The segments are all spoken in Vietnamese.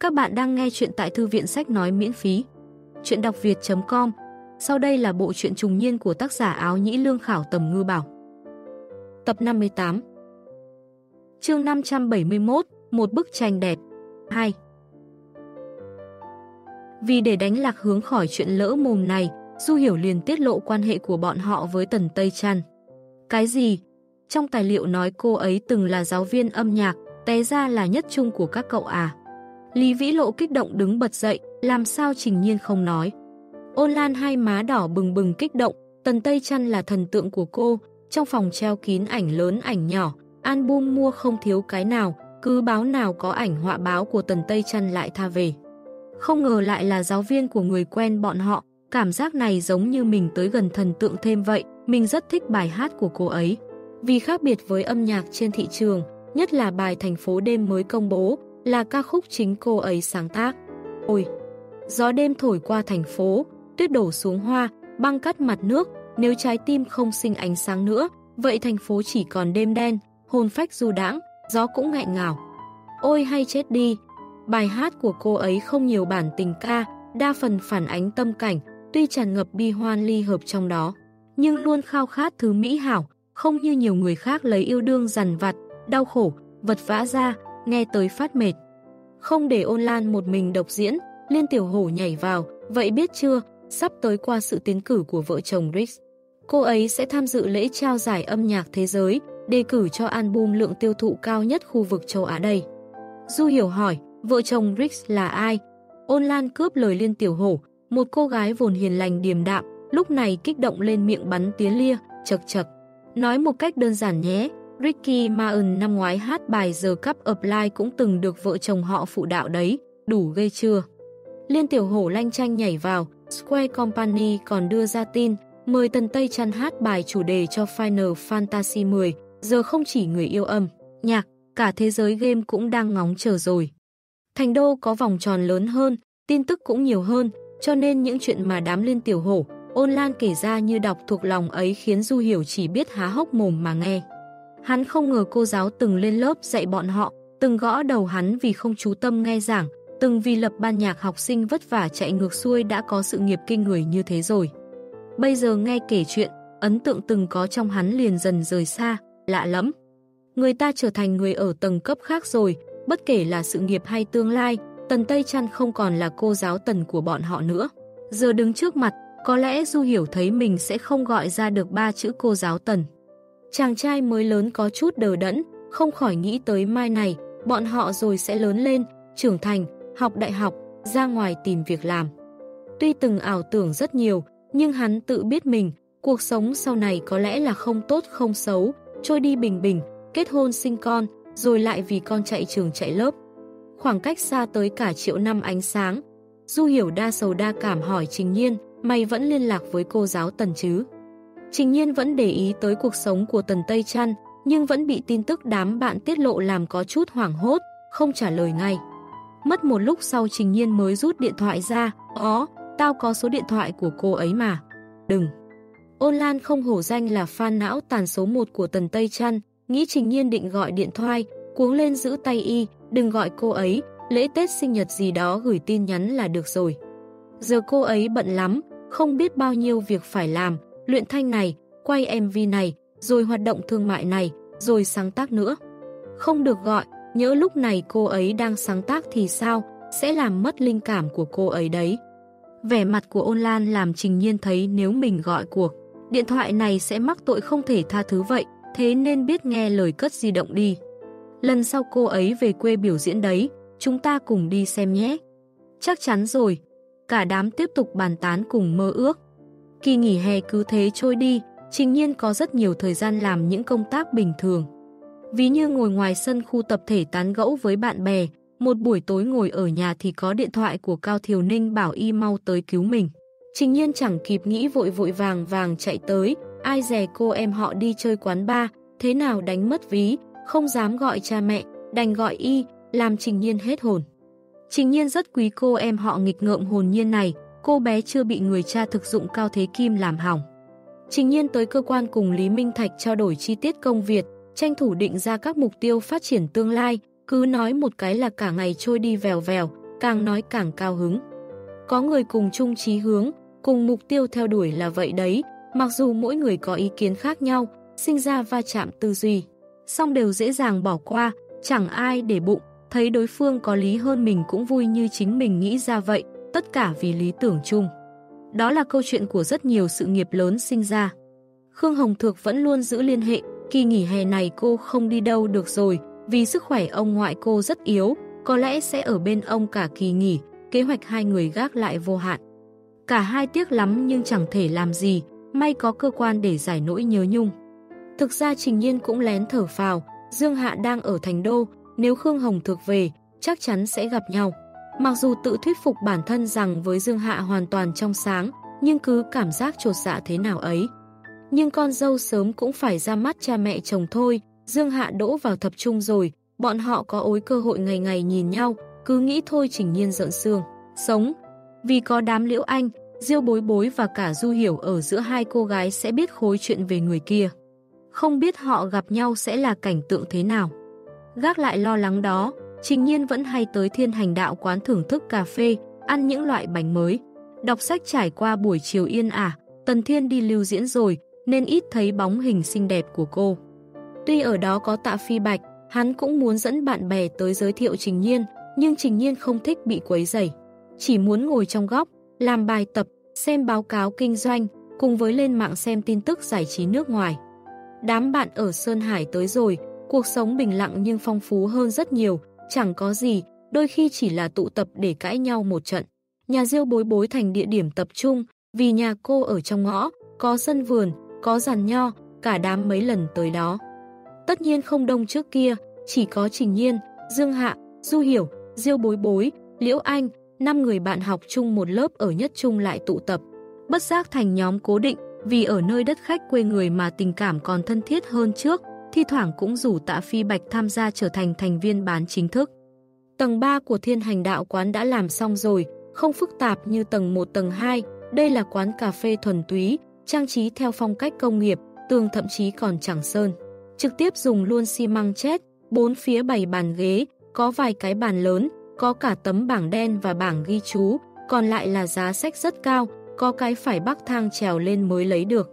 Các bạn đang nghe chuyện tại thư viện sách nói miễn phí. Chuyện đọc việt.com Sau đây là bộ truyện trùng niên của tác giả áo nhĩ lương khảo tầm ngư bảo. Tập 58 Chương 571 Một bức tranh đẹp 2 Vì để đánh lạc hướng khỏi chuyện lỡ mồm này, Du Hiểu liền tiết lộ quan hệ của bọn họ với Tần Tây Trăn. Cái gì? Trong tài liệu nói cô ấy từng là giáo viên âm nhạc, té ra là nhất trung của các cậu à. Lý Vĩ Lộ kích động đứng bật dậy, làm sao Trình Nhiên không nói. Ôn Lan hai má đỏ bừng bừng kích động, Tần Tây Trăn là thần tượng của cô, trong phòng treo kín ảnh lớn ảnh nhỏ, album mua không thiếu cái nào, cứ báo nào có ảnh họa báo của Tần Tây Trăn lại tha về. Không ngờ lại là giáo viên của người quen bọn họ, cảm giác này giống như mình tới gần thần tượng thêm vậy, mình rất thích bài hát của cô ấy. Vì khác biệt với âm nhạc trên thị trường, nhất là bài thành phố đêm mới công bố, là ca khúc chính cô ấy sáng tác. Ôi! Gió đêm thổi qua thành phố, tuyết đổ xuống hoa, băng cắt mặt nước, nếu trái tim không sinh ánh sáng nữa, vậy thành phố chỉ còn đêm đen, hồn phách du đãng, gió cũng nghẹn ngào. Ôi hay chết đi! Bài hát của cô ấy không nhiều bản tình ca, đa phần phản ánh tâm cảnh, tuy tràn ngập bi hoan ly hợp trong đó, nhưng luôn khao khát thứ mỹ hảo, không như nhiều người khác lấy yêu đương dằn vặt, đau khổ, vật vã ra, nghe tới phát mệt. Không để ôn lan một mình độc diễn, Liên Tiểu Hổ nhảy vào, vậy biết chưa, sắp tới qua sự tiến cử của vợ chồng Rix. Cô ấy sẽ tham dự lễ trao giải âm nhạc thế giới, đề cử cho album lượng tiêu thụ cao nhất khu vực châu Á đây. Du Hiểu hỏi, vợ chồng Rix là ai? Ôn Lan cướp lời Liên Tiểu Hổ, một cô gái vồn hiền lành điềm đạm, lúc này kích động lên miệng bắn tía lia, chật chật. Nói một cách đơn giản nhé, Ricky Martin năm ngoái hát bài The Cup Apply cũng từng được vợ chồng họ phụ đạo đấy, đủ ghê chưa? Liên tiểu hổ lanh tranh nhảy vào, Square Company còn đưa ra tin, mời Tần Tây chăn hát bài chủ đề cho Final Fantasy 10, giờ không chỉ người yêu âm, nhạc, cả thế giới game cũng đang ngóng chờ rồi. Thành đô có vòng tròn lớn hơn, tin tức cũng nhiều hơn, cho nên những chuyện mà đám liên tiểu hổ, ôn lan kể ra như đọc thuộc lòng ấy khiến Du Hiểu chỉ biết há hốc mồm mà nghe. Hắn không ngờ cô giáo từng lên lớp dạy bọn họ, từng gõ đầu hắn vì không chú tâm nghe giảng, từng vì lập ban nhạc học sinh vất vả chạy ngược xuôi đã có sự nghiệp kinh người như thế rồi. Bây giờ nghe kể chuyện, ấn tượng từng có trong hắn liền dần rời xa, lạ lắm. Người ta trở thành người ở tầng cấp khác rồi, bất kể là sự nghiệp hay tương lai, Tần Tây Trăn không còn là cô giáo tần của bọn họ nữa. Giờ đứng trước mặt, có lẽ Du hiểu thấy mình sẽ không gọi ra được ba chữ cô giáo tần. Chàng trai mới lớn có chút đờ đẫn, không khỏi nghĩ tới mai này, bọn họ rồi sẽ lớn lên, trưởng thành, học đại học, ra ngoài tìm việc làm. Tuy từng ảo tưởng rất nhiều, nhưng hắn tự biết mình, cuộc sống sau này có lẽ là không tốt không xấu, trôi đi bình bình, kết hôn sinh con, rồi lại vì con chạy trường chạy lớp. Khoảng cách xa tới cả triệu năm ánh sáng. Du hiểu đa sầu đa cảm hỏi Trình Nhiên, mày vẫn liên lạc với cô giáo Tần chứ? Trình Nhiên vẫn để ý tới cuộc sống của Tần Tây Trăn, nhưng vẫn bị tin tức đám bạn tiết lộ làm có chút hoảng hốt, không trả lời ngay. Mất một lúc sau Trình Nhiên mới rút điện thoại ra, ó, tao có số điện thoại của cô ấy mà. Đừng. Ôn Lan không hổ danh là fan não tàn số 1 của Tần Tây Trăn, nghĩ Trình Nhiên định gọi điện thoại, cuống lên giữ tay y, đừng gọi cô ấy, lễ Tết sinh nhật gì đó gửi tin nhắn là được rồi. Giờ cô ấy bận lắm, không biết bao nhiêu việc phải làm, luyện thanh này, quay MV này, rồi hoạt động thương mại này, rồi sáng tác nữa. Không được gọi, nhớ lúc này cô ấy đang sáng tác thì sao, sẽ làm mất linh cảm của cô ấy đấy. Vẻ mặt của ôn lan làm Trình Nhiên thấy nếu mình gọi cuộc, điện thoại này sẽ mắc tội không thể tha thứ vậy, thế nên biết nghe lời cất di động đi. Lần sau cô ấy về quê biểu diễn đấy, chúng ta cùng đi xem nhé. Chắc chắn rồi. Cả đám tiếp tục bàn tán cùng mơ ước. Kỳ nghỉ hè cứ thế trôi đi, trình nhiên có rất nhiều thời gian làm những công tác bình thường. Ví như ngồi ngoài sân khu tập thể tán gẫu với bạn bè, một buổi tối ngồi ở nhà thì có điện thoại của Cao Thiều Ninh bảo y mau tới cứu mình. Trình nhiên chẳng kịp nghĩ vội vội vàng vàng chạy tới, ai dè cô em họ đi chơi quán bar, thế nào đánh mất ví, không dám gọi cha mẹ, đành gọi y, làm Trình Nhiên hết hồn. Trình Nhiên rất quý cô em họ nghịch ngợm hồn nhiên này, cô bé chưa bị người cha thực dụng Cao Thế Kim làm hỏng. Trình Nhiên tới cơ quan cùng Lý Minh Thạch trao đổi chi tiết công việc, tranh thủ định ra các mục tiêu phát triển tương lai, cứ nói một cái là cả ngày trôi đi vèo vèo, càng nói càng cao hứng. Có người cùng chung chí hướng, cùng mục tiêu theo đuổi là vậy đấy, mặc dù mỗi người có ý kiến khác nhau, sinh ra va chạm tư duy, song đều dễ dàng bỏ qua, chẳng ai để bụng, thấy đối phương có lý hơn mình cũng vui như chính mình nghĩ ra vậy, tất cả vì lý tưởng chung. Đó là câu chuyện của rất nhiều sự nghiệp lớn sinh ra. Khương Hồng Thược vẫn luôn giữ liên hệ, kỳ nghỉ hè này cô không đi đâu được rồi, vì sức khỏe ông ngoại cô rất yếu, có lẽ sẽ ở bên ông cả kỳ nghỉ, kế hoạch hai người gác lại vô hạn. Cả hai tiếc lắm nhưng chẳng thể làm gì, may có cơ quan để giải nỗi nhớ nhung. Thực ra Trình Nhiên cũng lén thở phào, Dương Hạ đang ở thành đô, nếu Khương Hồng Thược về, chắc chắn sẽ gặp nhau. Mặc dù tự thuyết phục bản thân rằng với Dương Hạ hoàn toàn trong sáng, nhưng cứ cảm giác trột dạ thế nào ấy. Nhưng con dâu sớm cũng phải ra mắt cha mẹ chồng thôi, Dương Hạ đỗ vào thập trung rồi, bọn họ có ối cơ hội ngày ngày nhìn nhau, cứ nghĩ thôi trình nhiên giận xương. Sống, vì có đám liễu anh, Diêu bối bối và cả Du Hiểu ở giữa hai cô gái sẽ biết khối chuyện về người kia. Không biết họ gặp nhau sẽ là cảnh tượng thế nào. Gác lại lo lắng đó, Trình Nhiên vẫn hay tới thiên hành đạo quán thưởng thức cà phê, ăn những loại bánh mới. Đọc sách trải qua buổi chiều yên ả, Tần Thiên đi lưu diễn rồi, nên ít thấy bóng hình xinh đẹp của cô. Tuy ở đó có tạ phi bạch, hắn cũng muốn dẫn bạn bè tới giới thiệu Trình Nhiên, nhưng Trình Nhiên không thích bị quấy rầy, Chỉ muốn ngồi trong góc, làm bài tập, xem báo cáo kinh doanh, cùng với lên mạng xem tin tức giải trí nước ngoài. Đám bạn ở Sơn Hải tới rồi, cuộc sống bình lặng nhưng phong phú hơn rất nhiều, chẳng có gì, đôi khi chỉ là tụ tập để cãi nhau một trận. Nhà Diêu bối bối thành địa điểm tập trung, vì nhà cô ở trong ngõ, có sân vườn, có giàn nho, cả đám mấy lần tới đó. Tất nhiên không đông trước kia, chỉ có Trình Nhiên, Dương Hạ, Du Hiểu, Diêu Bối Bối, Liễu Anh, năm người bạn học chung một lớp ở nhất chung lại tụ tập. Bất giác thành nhóm cố định, vì ở nơi đất khách quê người mà tình cảm còn thân thiết hơn trước, thi thoảng cũng rủ tạ phi bạch tham gia trở thành thành viên bán chính thức. Tầng 3 của thiên hành đạo quán đã làm xong rồi, không phức tạp như tầng 1 tầng 2, đây là quán cà phê thuần túy, trang trí theo phong cách công nghiệp, tường thậm chí còn chẳng sơn. Trực tiếp dùng luôn xi măng chết, bốn phía bày bàn ghế, có vài cái bàn lớn, có cả tấm bảng đen và bảng ghi chú, còn lại là giá sách rất cao, có cái phải bắc thang trèo lên mới lấy được.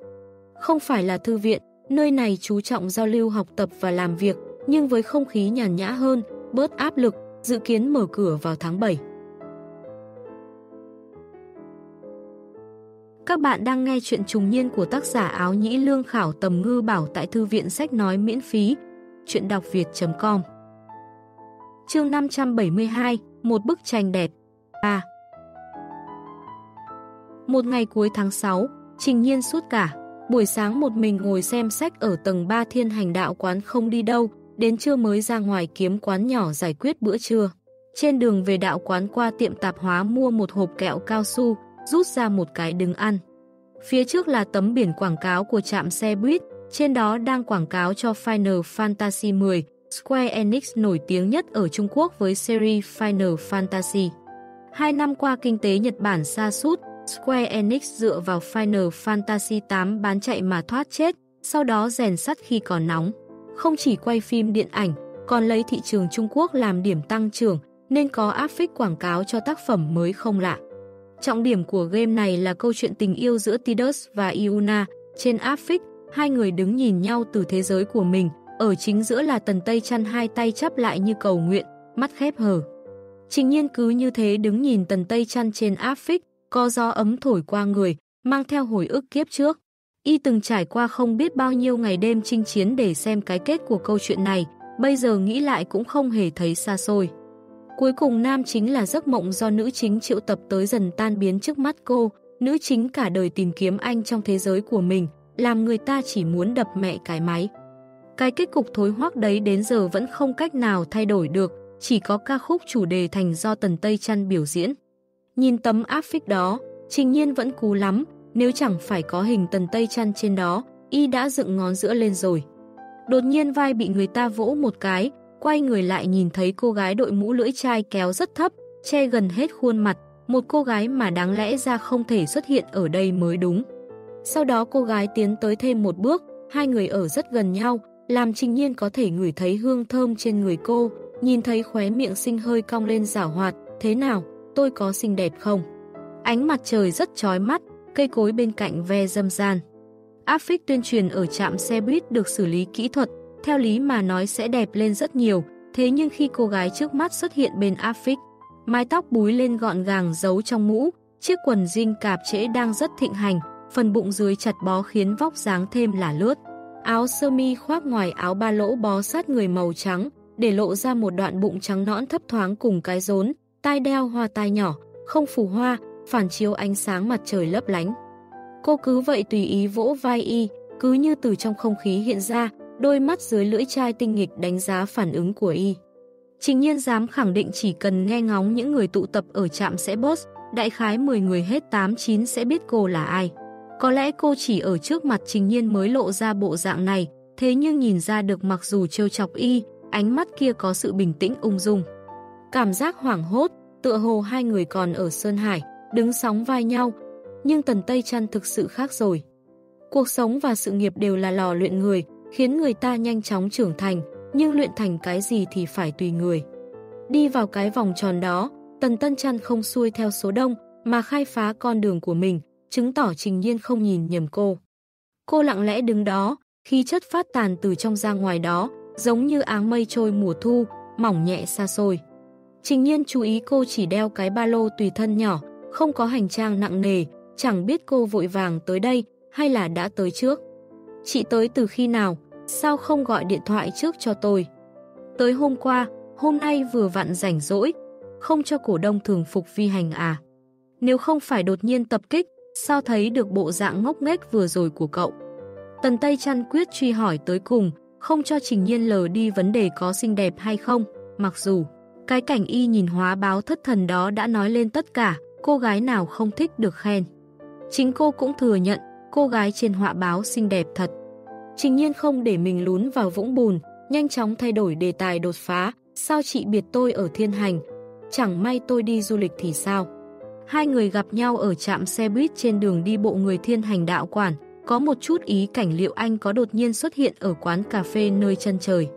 Không phải là thư viện, nơi này chú trọng giao lưu học tập và làm việc, nhưng với không khí nhàn nhã hơn, bớt áp lực, dự kiến mở cửa vào tháng 7. Các bạn đang nghe chuyện trùng niên của tác giả áo nhĩ lương khảo tầm ngư bảo tại thư viện sách nói miễn phí. Chuyện đọc việt.com Chương 572 Một bức tranh đẹp 3 Một ngày cuối tháng 6, Trình Nhiên suốt cả. Buổi sáng một mình ngồi xem sách ở tầng 3 thiên hành đạo quán không đi đâu, đến trưa mới ra ngoài kiếm quán nhỏ giải quyết bữa trưa. Trên đường về đạo quán qua tiệm tạp hóa mua một hộp kẹo cao su, rút ra một cái đứng ăn. Phía trước là tấm biển quảng cáo của trạm xe buýt, trên đó đang quảng cáo cho Final Fantasy 10, Square Enix nổi tiếng nhất ở Trung Quốc với series Final Fantasy. Hai năm qua kinh tế Nhật Bản sa sút Square Enix dựa vào Final Fantasy 8 bán chạy mà thoát chết, sau đó rèn sắt khi còn nóng. Không chỉ quay phim điện ảnh, còn lấy thị trường Trung Quốc làm điểm tăng trưởng, nên có áp phích quảng cáo cho tác phẩm mới không lạ. Trọng điểm của game này là câu chuyện tình yêu giữa Tidus và Iuna. Trên áp phích, hai người đứng nhìn nhau từ thế giới của mình, ở chính giữa là tần tây chăn hai tay chắp lại như cầu nguyện, mắt khép hờ. Trình nhiên cứ như thế đứng nhìn tần tây chăn trên áp phích, có gió ấm thổi qua người, mang theo hồi ức kiếp trước. Y từng trải qua không biết bao nhiêu ngày đêm chinh chiến để xem cái kết của câu chuyện này, bây giờ nghĩ lại cũng không hề thấy xa xôi. Cuối cùng nam chính là giấc mộng do nữ chính triệu tập tới dần tan biến trước mắt cô, nữ chính cả đời tìm kiếm anh trong thế giới của mình, làm người ta chỉ muốn đập mẹ cái máy. Cái kết cục thối hoác đấy đến giờ vẫn không cách nào thay đổi được, chỉ có ca khúc chủ đề thành do Tần Tây Trăn biểu diễn. Nhìn tấm áp phích đó, trình nhiên vẫn cú lắm, nếu chẳng phải có hình Tần Tây chăn trên đó, y đã dựng ngón giữa lên rồi. Đột nhiên vai bị người ta vỗ một cái, quay người lại nhìn thấy cô gái đội mũ lưỡi chai kéo rất thấp, che gần hết khuôn mặt, một cô gái mà đáng lẽ ra không thể xuất hiện ở đây mới đúng. Sau đó cô gái tiến tới thêm một bước, hai người ở rất gần nhau, làm Trình Nhiên có thể ngửi thấy hương thơm trên người cô, nhìn thấy khóe miệng xinh hơi cong lên giả hoạt, thế nào, tôi có xinh đẹp không? Ánh mặt trời rất chói mắt, cây cối bên cạnh ve dâm gian. Áp phích tuyên truyền ở trạm xe buýt được xử lý kỹ thuật, theo lý mà nói sẽ đẹp lên rất nhiều, thế nhưng khi cô gái trước mắt xuất hiện bên áp phích, mái tóc búi lên gọn gàng giấu trong mũ, chiếc quần jean cạp trễ đang rất thịnh hành, phần bụng dưới chặt bó khiến vóc dáng thêm là lướt. Áo sơ mi khoác ngoài áo ba lỗ bó sát người màu trắng, để lộ ra một đoạn bụng trắng nõn thấp thoáng cùng cái rốn, tai đeo hoa tai nhỏ, không phù hoa, phản chiếu ánh sáng mặt trời lấp lánh. Cô cứ vậy tùy ý vỗ vai y, cứ như từ trong không khí hiện ra, đôi mắt dưới lưỡi chai tinh nghịch đánh giá phản ứng của y. Trình nhiên dám khẳng định chỉ cần nghe ngóng những người tụ tập ở trạm sẽ boss, đại khái 10 người hết 8-9 sẽ biết cô là ai. Có lẽ cô chỉ ở trước mặt trình nhiên mới lộ ra bộ dạng này, thế nhưng nhìn ra được mặc dù trêu chọc y, ánh mắt kia có sự bình tĩnh ung dung. Cảm giác hoảng hốt, tựa hồ hai người còn ở Sơn Hải, đứng sóng vai nhau, nhưng Tần Tây Trăn thực sự khác rồi. Cuộc sống và sự nghiệp đều là lò luyện người, khiến người ta nhanh chóng trưởng thành, nhưng luyện thành cái gì thì phải tùy người. Đi vào cái vòng tròn đó, Tần Tân Trăn không xuôi theo số đông, mà khai phá con đường của mình, chứng tỏ Trình Nhiên không nhìn nhầm cô. Cô lặng lẽ đứng đó, khí chất phát tàn từ trong ra ngoài đó, giống như áng mây trôi mùa thu, mỏng nhẹ xa xôi. Trình Nhiên chú ý cô chỉ đeo cái ba lô tùy thân nhỏ, không có hành trang nặng nề, chẳng biết cô vội vàng tới đây hay là đã tới trước. Chị tới từ khi nào, sao không gọi điện thoại trước cho tôi? Tới hôm qua, hôm nay vừa vặn rảnh rỗi, không cho cổ đông thường phục vi hành à? Nếu không phải đột nhiên tập kích, sao thấy được bộ dạng ngốc nghếch vừa rồi của cậu? Tần Tây chăn quyết truy hỏi tới cùng, không cho Trình Nhiên lờ đi vấn đề có xinh đẹp hay không, mặc dù cái cảnh y nhìn hóa báo thất thần đó đã nói lên tất cả, cô gái nào không thích được khen. Chính cô cũng thừa nhận, cô gái trên họa báo xinh đẹp thật. Trình nhiên không để mình lún vào vũng bùn, nhanh chóng thay đổi đề tài đột phá, sao chị biệt tôi ở thiên hành, chẳng may tôi đi du lịch thì sao. Hai người gặp nhau ở trạm xe buýt trên đường đi bộ người thiên hành đạo quản, có một chút ý cảnh liệu anh có đột nhiên xuất hiện ở quán cà phê nơi chân trời.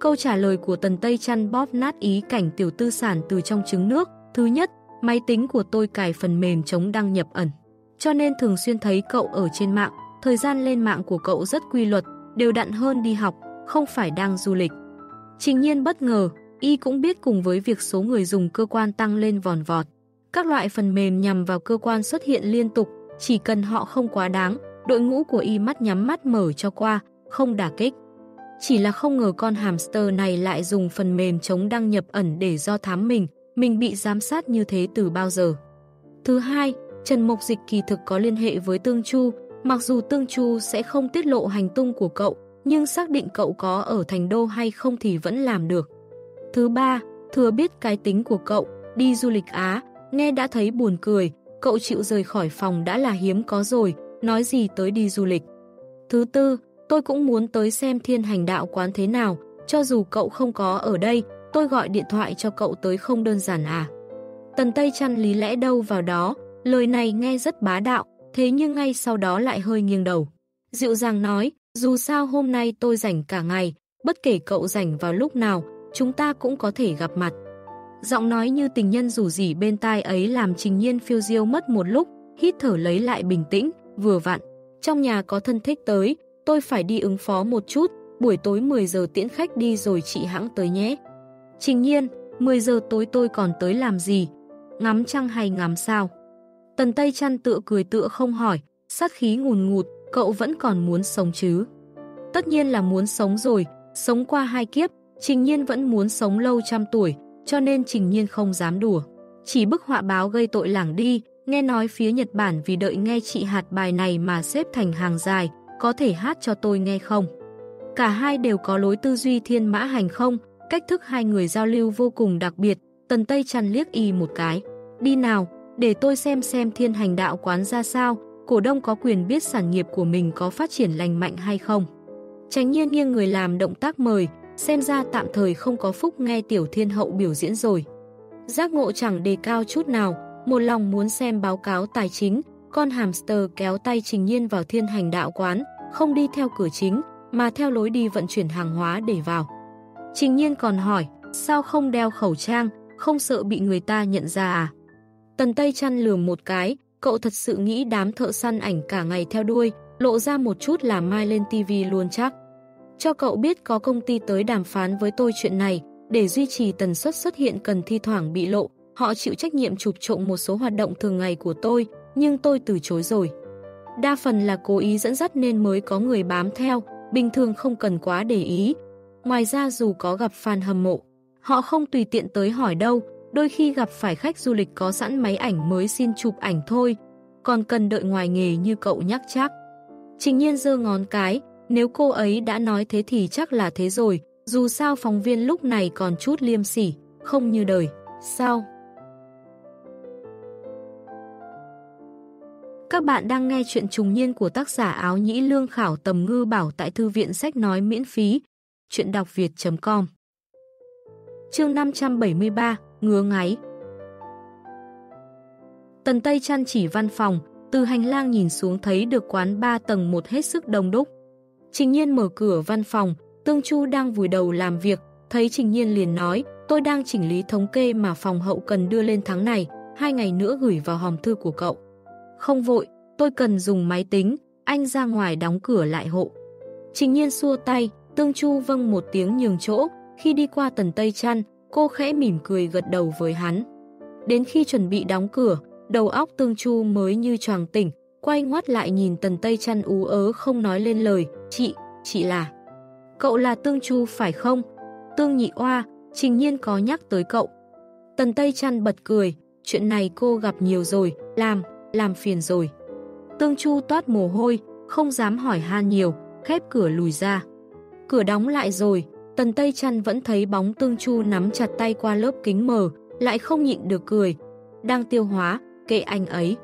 Câu trả lời của Tần Tây chăn bóp nát ý cảnh tiểu tư sản từ trong trứng nước. Thứ nhất, máy tính của tôi cài phần mềm chống đăng nhập ẩn. Cho nên thường xuyên thấy cậu ở trên mạng, thời gian lên mạng của cậu rất quy luật, đều đặn hơn đi học, không phải đang du lịch. Trình nhiên bất ngờ, y cũng biết cùng với việc số người dùng cơ quan tăng lên vòn vọt. Các loại phần mềm nhằm vào cơ quan xuất hiện liên tục, chỉ cần họ không quá đáng, đội ngũ của y mắt nhắm mắt mở cho qua, không đả kích. Chỉ là không ngờ con hamster này lại dùng phần mềm chống đăng nhập ẩn để do thám mình, mình bị giám sát như thế từ bao giờ. Thứ hai, Trần Mộc Dịch kỳ thực có liên hệ với Tương Chu, mặc dù Tương Chu sẽ không tiết lộ hành tung của cậu, nhưng xác định cậu có ở thành đô hay không thì vẫn làm được. Thứ ba, thừa biết cái tính của cậu, đi du lịch Á, nghe đã thấy buồn cười, cậu chịu rời khỏi phòng đã là hiếm có rồi, nói gì tới đi du lịch. Thứ tư, tôi cũng muốn tới xem thiên hành đạo quán thế nào, cho dù cậu không có ở đây, tôi gọi điện thoại cho cậu tới không đơn giản à. Tần Tây chăn lý lẽ đâu vào đó, lời này nghe rất bá đạo, thế nhưng ngay sau đó lại hơi nghiêng đầu. Dịu dàng nói, dù sao hôm nay tôi rảnh cả ngày, bất kể cậu rảnh vào lúc nào, chúng ta cũng có thể gặp mặt. Giọng nói như tình nhân rủ rỉ bên tai ấy làm trình nhiên phiêu diêu mất một lúc, hít thở lấy lại bình tĩnh, vừa vặn. Trong nhà có thân thích tới, tôi phải đi ứng phó một chút, buổi tối 10 giờ tiễn khách đi rồi chị hãng tới nhé. Trình nhiên, 10 giờ tối tôi còn tới làm gì? Ngắm trăng hay ngắm sao? Tần Tây chăn tựa cười tựa không hỏi, sát khí ngùn ngụt, cậu vẫn còn muốn sống chứ? Tất nhiên là muốn sống rồi, sống qua hai kiếp, Trình Nhiên vẫn muốn sống lâu trăm tuổi, cho nên Trình Nhiên không dám đùa. Chỉ bức họa báo gây tội lảng đi, nghe nói phía Nhật Bản vì đợi nghe chị hạt bài này mà xếp thành hàng dài, có thể hát cho tôi nghe không? Cả hai đều có lối tư duy thiên mã hành không, cách thức hai người giao lưu vô cùng đặc biệt, tần tây chăn liếc y một cái. Đi nào, để tôi xem xem thiên hành đạo quán ra sao, cổ đông có quyền biết sản nghiệp của mình có phát triển lành mạnh hay không. Tránh nhiên nghiêng người làm động tác mời, xem ra tạm thời không có phúc nghe tiểu thiên hậu biểu diễn rồi. Giác ngộ chẳng đề cao chút nào, một lòng muốn xem báo cáo tài chính, con hamster kéo tay trình nhiên vào thiên hành đạo quán, không đi theo cửa chính, mà theo lối đi vận chuyển hàng hóa để vào. Trình nhiên còn hỏi, sao không đeo khẩu trang, không sợ bị người ta nhận ra à? Tần Tây chăn lườm một cái, cậu thật sự nghĩ đám thợ săn ảnh cả ngày theo đuôi, lộ ra một chút là mai lên tivi luôn chắc. Cho cậu biết có công ty tới đàm phán với tôi chuyện này, để duy trì tần suất xuất hiện cần thi thoảng bị lộ, họ chịu trách nhiệm chụp trộm một số hoạt động thường ngày của tôi, nhưng tôi từ chối rồi. Đa phần là cố ý dẫn dắt nên mới có người bám theo, bình thường không cần quá để ý. Ngoài ra dù có gặp fan hâm mộ, họ không tùy tiện tới hỏi đâu, đôi khi gặp phải khách du lịch có sẵn máy ảnh mới xin chụp ảnh thôi, còn cần đợi ngoài nghề như cậu nhắc chắc. Trình nhiên giơ ngón cái, nếu cô ấy đã nói thế thì chắc là thế rồi, dù sao phóng viên lúc này còn chút liêm sỉ, không như đời. Sao? Các bạn đang nghe chuyện trùng niên của tác giả áo nhĩ lương khảo tầm ngư bảo tại thư viện sách nói miễn phí. Chuyện đọc việt.com Chương 573 Ngứa ngáy Tần Tây chăn chỉ văn phòng, từ hành lang nhìn xuống thấy được quán ba tầng một hết sức đông đúc. Trình Nhiên mở cửa văn phòng, Tương Chu đang vùi đầu làm việc, thấy Trình Nhiên liền nói, tôi đang chỉnh lý thống kê mà phòng hậu cần đưa lên tháng này, hai ngày nữa gửi vào hòm thư của cậu. Không vội, tôi cần dùng máy tính, anh ra ngoài đóng cửa lại hộ. Trình Nhiên xua tay, Tương Chu vâng một tiếng nhường chỗ, khi đi qua tần Tây Trăn, cô khẽ mỉm cười gật đầu với hắn. Đến khi chuẩn bị đóng cửa, đầu óc Tương Chu mới như choàng tỉnh, quay ngoắt lại nhìn tần Tây Trăn ú ớ không nói lên lời, chị, chị là... Cậu là Tương Chu phải không? Tương Nhị Oa, trình nhiên có nhắc tới cậu. Tần Tây Trăn bật cười, chuyện này cô gặp nhiều rồi, làm, làm phiền rồi. Tương Chu toát mồ hôi, không dám hỏi han nhiều, khép cửa lùi ra. Cửa đóng lại rồi, Tần Tây Trăn vẫn thấy bóng Tương Chu nắm chặt tay qua lớp kính mờ, lại không nhịn được cười. Đang tiêu hóa, kệ anh ấy.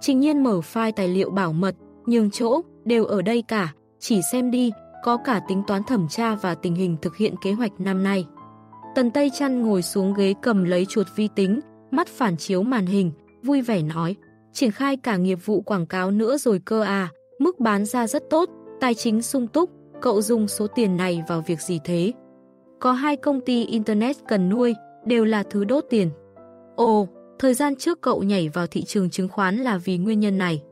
Trình nhiên mở file tài liệu bảo mật, nhường chỗ, đều ở đây cả, chỉ xem đi, có cả tính toán thẩm tra và tình hình thực hiện kế hoạch năm nay. Tần Tây Trăn ngồi xuống ghế cầm lấy chuột vi tính, mắt phản chiếu màn hình, vui vẻ nói, triển khai cả nghiệp vụ quảng cáo nữa rồi cơ à, mức bán ra rất tốt, tài chính sung túc, cậu dùng số tiền này vào việc gì thế? Có hai công ty Internet cần nuôi, đều là thứ đốt tiền. Ồ, thời gian trước cậu nhảy vào thị trường chứng khoán là vì nguyên nhân này.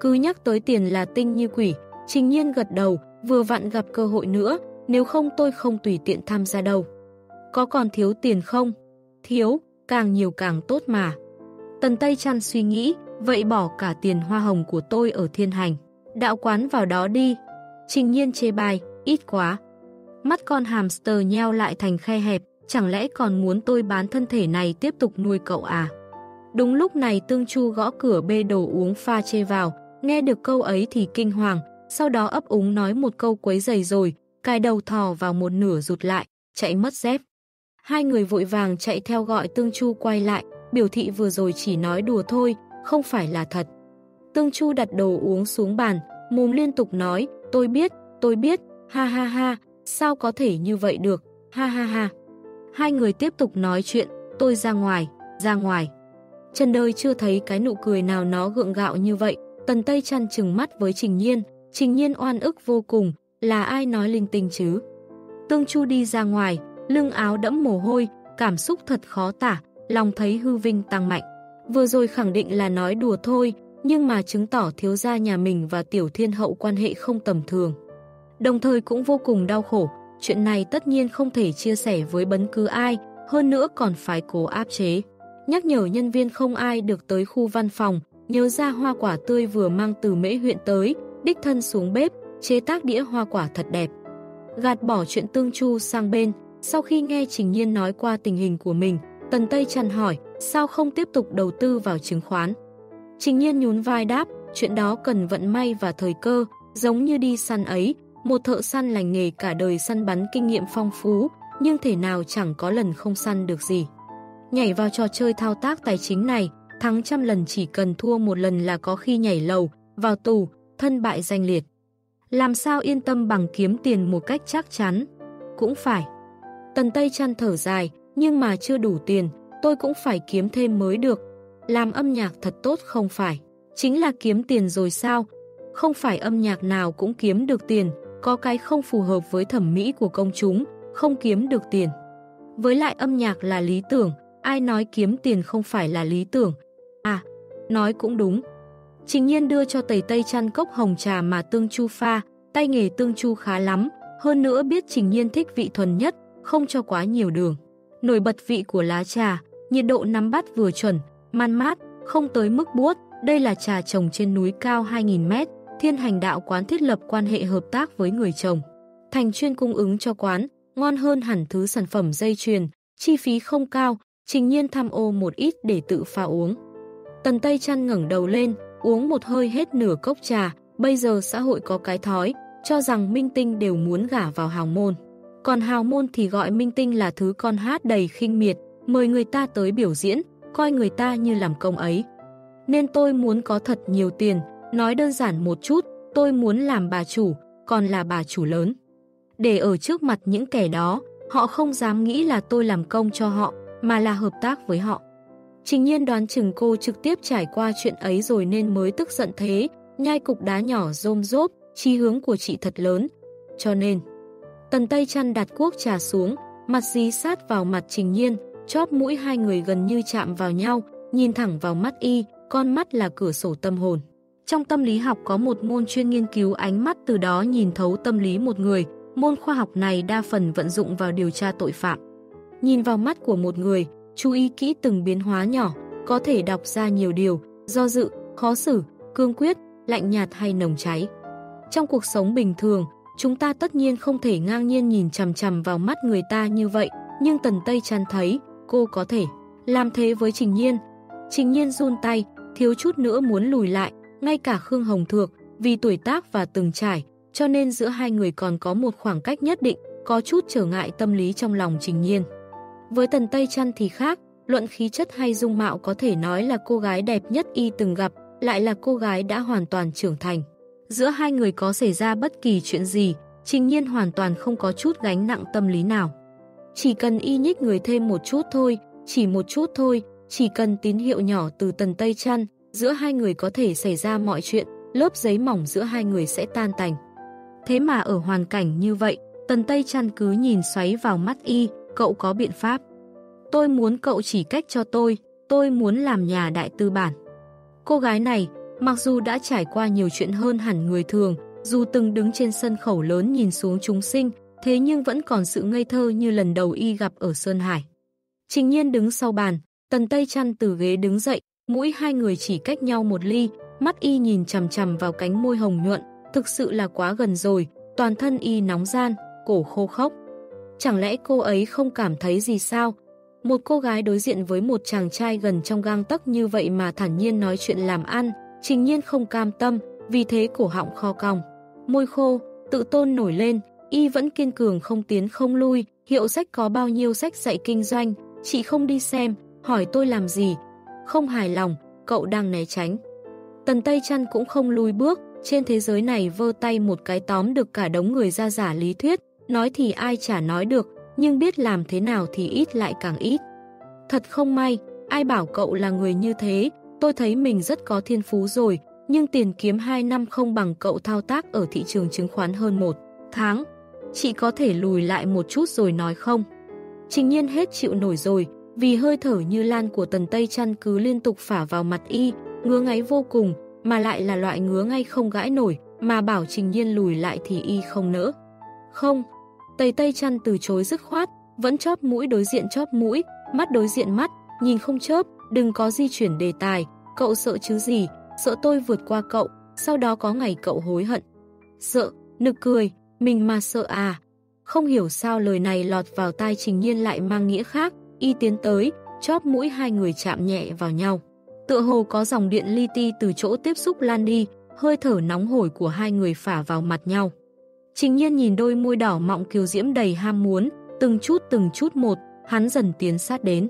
Cứ nhắc tới tiền là tinh như quỷ, trình nhiên gật đầu, vừa vặn gặp cơ hội nữa, nếu không tôi không tùy tiện tham gia đâu. Có còn thiếu tiền không? Thiếu, càng nhiều càng tốt mà. Tần Tây Trăn suy nghĩ, vậy bỏ cả tiền hoa hồng của tôi ở thiên hành. Đạo quán vào đó đi. Trình nhiên chê bài, ít quá. Mắt con hamster nheo lại thành khe hẹp, chẳng lẽ còn muốn tôi bán thân thể này tiếp tục nuôi cậu à? Đúng lúc này Tương Chu gõ cửa bê đồ uống pha chê vào, nghe được câu ấy thì kinh hoàng, sau đó ấp úng nói một câu quấy dày rồi, cài đầu thò vào một nửa rụt lại, chạy mất dép. Hai người vội vàng chạy theo gọi Tương Chu quay lại, biểu thị vừa rồi chỉ nói đùa thôi, không phải là thật. Tương Chu đặt đồ uống xuống bàn, mồm liên tục nói, tôi biết, tôi biết, ha ha ha, sao có thể như vậy được, ha ha ha. Hai người tiếp tục nói chuyện, tôi ra ngoài, ra ngoài. Trần đời chưa thấy cái nụ cười nào nó gượng gạo như vậy, Tần Tây chăn chừng mắt với Trình Nhiên, Trình Nhiên oan ức vô cùng, là ai nói linh tinh chứ. Tương Chu đi ra ngoài, lưng áo đẫm mồ hôi, cảm xúc thật khó tả, lòng thấy hư vinh tăng mạnh. Vừa rồi khẳng định là nói đùa thôi, nhưng mà chứng tỏ thiếu gia nhà mình và tiểu thiên hậu quan hệ không tầm thường. Đồng thời cũng vô cùng đau khổ, chuyện này tất nhiên không thể chia sẻ với bất cứ ai, hơn nữa còn phải cố áp chế. Nhắc nhở nhân viên không ai được tới khu văn phòng, nhớ ra hoa quả tươi vừa mang từ mễ huyện tới, đích thân xuống bếp, chế tác đĩa hoa quả thật đẹp. Gạt bỏ chuyện tương chu sang bên, sau khi nghe Trình Nhiên nói qua tình hình của mình, Tần Tây chăn hỏi, sao không tiếp tục đầu tư vào chứng khoán? Trình Nhiên nhún vai đáp, chuyện đó cần vận may và thời cơ, giống như đi săn ấy, một thợ săn lành nghề cả đời săn bắn kinh nghiệm phong phú, nhưng thể nào chẳng có lần không săn được gì. Nhảy vào trò chơi thao tác tài chính này, thắng trăm lần chỉ cần thua một lần là có khi nhảy lầu, vào tù, thân bại danh liệt. Làm sao yên tâm bằng kiếm tiền một cách chắc chắn? Cũng phải. Tần Tây chăn thở dài, nhưng mà chưa đủ tiền, tôi cũng phải kiếm thêm mới được. Làm âm nhạc thật tốt không phải. Chính là kiếm tiền rồi sao? Không phải âm nhạc nào cũng kiếm được tiền, có cái không phù hợp với thẩm mỹ của công chúng, không kiếm được tiền. Với lại âm nhạc là lý tưởng, ai nói kiếm tiền không phải là lý tưởng. À, nói cũng đúng. Trình nhiên đưa cho tẩy tây chăn cốc hồng trà mà tương chu pha, tay nghề tương chu khá lắm, hơn nữa biết trình nhiên thích vị thuần nhất, không cho quá nhiều đường. Nổi bật vị của lá trà, nhiệt độ nắm bắt vừa chuẩn, man mát, không tới mức buốt. Đây là trà trồng trên núi cao 2.000 mét, thiên hành đạo quán thiết lập quan hệ hợp tác với người trồng. Thành chuyên cung ứng cho quán, ngon hơn hẳn thứ sản phẩm dây chuyền, chi phí không cao, trình nhiên tham ô một ít để tự pha uống. Tần Tây chăn ngẩng đầu lên, uống một hơi hết nửa cốc trà, bây giờ xã hội có cái thói, cho rằng minh tinh đều muốn gả vào hào môn. Còn hào môn thì gọi minh tinh là thứ con hát đầy khinh miệt, mời người ta tới biểu diễn, coi người ta như làm công ấy. Nên tôi muốn có thật nhiều tiền, nói đơn giản một chút, tôi muốn làm bà chủ, còn là bà chủ lớn. Để ở trước mặt những kẻ đó, họ không dám nghĩ là tôi làm công cho họ, mà là hợp tác với họ. Trình nhiên đoán chừng cô trực tiếp trải qua chuyện ấy rồi nên mới tức giận thế, nhai cục đá nhỏ rôm rốp, chi hướng của chị thật lớn. Cho nên, tần tây chăn đặt cuốc trà xuống, mặt dí sát vào mặt trình nhiên, chóp mũi hai người gần như chạm vào nhau, nhìn thẳng vào mắt y, con mắt là cửa sổ tâm hồn. Trong tâm lý học có một môn chuyên nghiên cứu ánh mắt từ đó nhìn thấu tâm lý một người, môn khoa học này đa phần vận dụng vào điều tra tội phạm. Nhìn vào mắt của một người, chú ý kỹ từng biến hóa nhỏ, có thể đọc ra nhiều điều, do dự, khó xử, cương quyết, lạnh nhạt hay nồng cháy. Trong cuộc sống bình thường, chúng ta tất nhiên không thể ngang nhiên nhìn chằm chằm vào mắt người ta như vậy, nhưng Tần Tây chăn thấy, cô có thể làm thế với Trình Nhiên. Trình Nhiên run tay, thiếu chút nữa muốn lùi lại, ngay cả Khương Hồng Thược, vì tuổi tác và từng trải, cho nên giữa hai người còn có một khoảng cách nhất định, có chút trở ngại tâm lý trong lòng Trình Nhiên. Với Tần Tây Trăn thì khác, luận khí chất hay dung mạo có thể nói là cô gái đẹp nhất y từng gặp, lại là cô gái đã hoàn toàn trưởng thành. Giữa hai người có xảy ra bất kỳ chuyện gì, Trình Nhiên hoàn toàn không có chút gánh nặng tâm lý nào. Chỉ cần y nhích người thêm một chút thôi, chỉ một chút thôi, chỉ cần tín hiệu nhỏ từ Tần Tây Trăn, giữa hai người có thể xảy ra mọi chuyện, lớp giấy mỏng giữa hai người sẽ tan tành. Thế mà ở hoàn cảnh như vậy, Tần Tây Trăn cứ nhìn xoáy vào mắt y, cậu có biện pháp. Tôi muốn cậu chỉ cách cho tôi, tôi muốn làm nhà đại tư bản. Cô gái này, mặc dù đã trải qua nhiều chuyện hơn hẳn người thường, dù từng đứng trên sân khẩu lớn nhìn xuống chúng sinh, thế nhưng vẫn còn sự ngây thơ như lần đầu y gặp ở Sơn Hải. Trình nhiên đứng sau bàn, tần tây chăn từ ghế đứng dậy, mũi hai người chỉ cách nhau một ly, mắt y nhìn chầm chầm vào cánh môi hồng nhuận, thực sự là quá gần rồi, toàn thân y nóng gian, cổ khô khốc. Chẳng lẽ cô ấy không cảm thấy gì sao? Một cô gái đối diện với một chàng trai gần trong gang tấc như vậy mà thản nhiên nói chuyện làm ăn, trình nhiên không cam tâm, vì thế cổ họng kho còng Môi khô, tự tôn nổi lên, y vẫn kiên cường không tiến không lui, hiệu sách có bao nhiêu sách dạy kinh doanh, chị không đi xem, hỏi tôi làm gì. Không hài lòng, cậu đang né tránh. Tần Tây Trăn cũng không lùi bước, trên thế giới này vơ tay một cái tóm được cả đống người ra giả lý thuyết, nói thì ai chả nói được, nhưng biết làm thế nào thì ít lại càng ít. Thật không may, ai bảo cậu là người như thế, tôi thấy mình rất có thiên phú rồi, nhưng tiền kiếm 2 năm không bằng cậu thao tác ở thị trường chứng khoán hơn một tháng. Chị có thể lùi lại một chút rồi nói không? Trình nhiên hết chịu nổi rồi, vì hơi thở như lan của tần Tây chăn cứ liên tục phả vào mặt y, ngứa ngáy vô cùng, mà lại là loại ngứa ngay không gãi nổi, mà bảo trình nhiên lùi lại thì y không nỡ. Không, Tây Tây chăn từ chối dứt khoát, vẫn chóp mũi đối diện chóp mũi, mắt đối diện mắt, nhìn không chớp, đừng có di chuyển đề tài, cậu sợ chứ gì, sợ tôi vượt qua cậu, sau đó có ngày cậu hối hận. Sợ, nực cười, mình mà sợ à. Không hiểu sao lời này lọt vào tai Trình Nhiên lại mang nghĩa khác, y tiến tới, chóp mũi hai người chạm nhẹ vào nhau. Tựa hồ có dòng điện li ti từ chỗ tiếp xúc lan đi, hơi thở nóng hổi của hai người phả vào mặt nhau. Trình Nhiên nhìn đôi môi đỏ mọng kiều diễm đầy ham muốn, từng chút từng chút một, hắn dần tiến sát đến.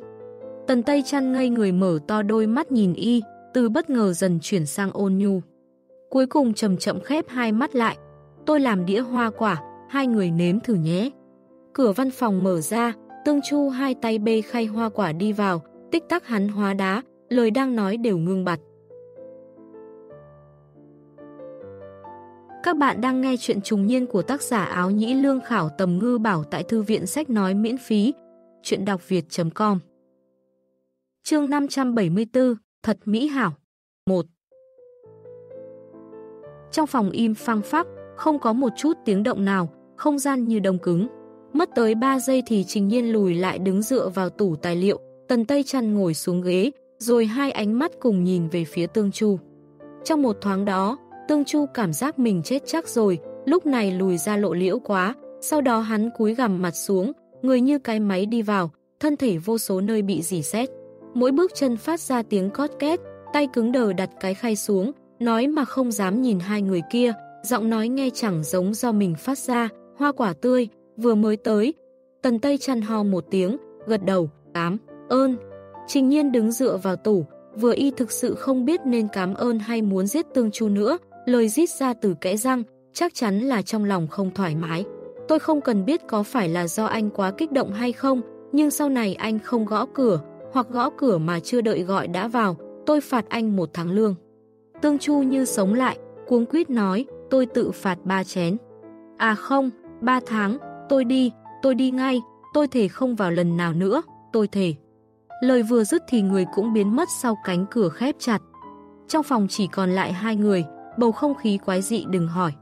Tần Tây chăn ngây người mở to đôi mắt nhìn y, từ bất ngờ dần chuyển sang ôn nhu. Cuối cùng chậm chậm khép hai mắt lại. Tôi làm đĩa hoa quả, hai người nếm thử nhé. Cửa văn phòng mở ra, Tương Chu hai tay bê khay hoa quả đi vào, tích tắc hắn hóa đá, lời đang nói đều ngưng bặt. Các bạn đang nghe chuyện trùng niên của tác giả áo nhĩ lương khảo tầm ngư bảo tại thư viện sách nói miễn phí, chuyện đọc việt.com chương 574, thật mỹ hảo. 1. Trong phòng im phăng phắc, không có một chút tiếng động nào, không gian như đông cứng. Mất tới 3 giây thì Trình Nhiên lùi lại đứng dựa vào tủ tài liệu, Tần Tây Trăn ngồi xuống ghế, rồi hai ánh mắt cùng nhìn về phía Tương Chu. Trong một thoáng đó, Tương Chu cảm giác mình chết chắc rồi, lúc này lùi ra lộ liễu quá, sau đó hắn cúi gằm mặt xuống, người như cái máy đi vào, thân thể vô số nơi bị dỉ xét. Mỗi bước chân phát ra tiếng cót két, tay cứng đờ đặt cái khay xuống, nói mà không dám nhìn hai người kia, giọng nói nghe chẳng giống do mình phát ra, hoa quả tươi, vừa mới tới. Tần Tây chăn ho một tiếng, gật đầu, cám, ơn. Trình nhiên đứng dựa vào tủ, vừa y thực sự không biết nên cảm ơn hay muốn giết tương chu nữa, lời rít ra từ kẽ răng, chắc chắn là trong lòng không thoải mái. Tôi không cần biết có phải là do anh quá kích động hay không, nhưng sau này anh không gõ cửa, hoặc gõ cửa mà chưa đợi gọi đã vào, tôi phạt anh một tháng lương. Tương Chu như sống lại, cuống quýt nói, tôi tự phạt ba chén. À không, ba tháng, tôi đi, tôi đi ngay, tôi thể không vào lần nào nữa, tôi thể. Lời vừa dứt thì người cũng biến mất sau cánh cửa khép chặt. Trong phòng chỉ còn lại hai người, bầu không khí quái dị đừng hỏi.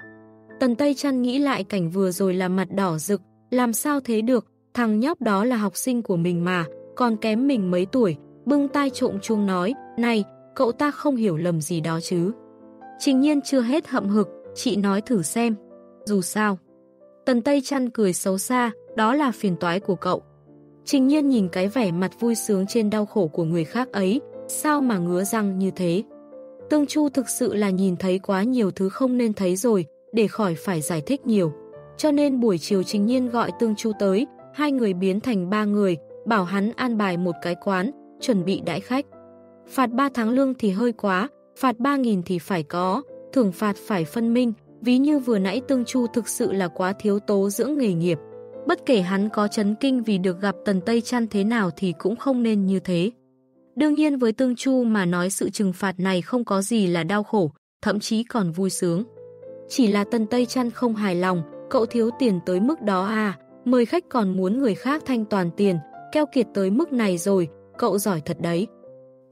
Tần Tây Trăn nghĩ lại cảnh vừa rồi là mặt đỏ rực, làm sao thế được, thằng nhóc đó là học sinh của mình mà, còn kém mình mấy tuổi, bưng tai trộm chuông nói, này, cậu ta không hiểu lầm gì đó chứ. Trình nhiên chưa hết hậm hực, chị nói thử xem. Dù sao. Tần Tây chăn cười xấu xa, đó là phiền toái của cậu. Trình nhiên nhìn cái vẻ mặt vui sướng trên đau khổ của người khác ấy, sao mà ngứa răng như thế. Tương Chu thực sự là nhìn thấy quá nhiều thứ không nên thấy rồi, để khỏi phải giải thích nhiều. Cho nên buổi chiều Trình Nhiên gọi Tương Chu tới, hai người biến thành ba người, bảo hắn an bài một cái quán, chuẩn bị đãi khách. Phạt 3 tháng lương thì hơi quá, phạt 3.000 thì phải có, thưởng phạt phải phân minh, ví như vừa nãy Tương Chu thực sự là quá thiếu tố dưỡng nghề nghiệp. Bất kể hắn có chấn kinh vì được gặp Tần Tây Trăn thế nào thì cũng không nên như thế. Đương nhiên với Tương Chu mà nói sự trừng phạt này không có gì là đau khổ, thậm chí còn vui sướng. Chỉ là Tần Tây Trăn không hài lòng, cậu thiếu tiền tới mức đó à, mời khách còn muốn người khác thanh toàn tiền, keo kiệt tới mức này rồi, cậu giỏi thật đấy.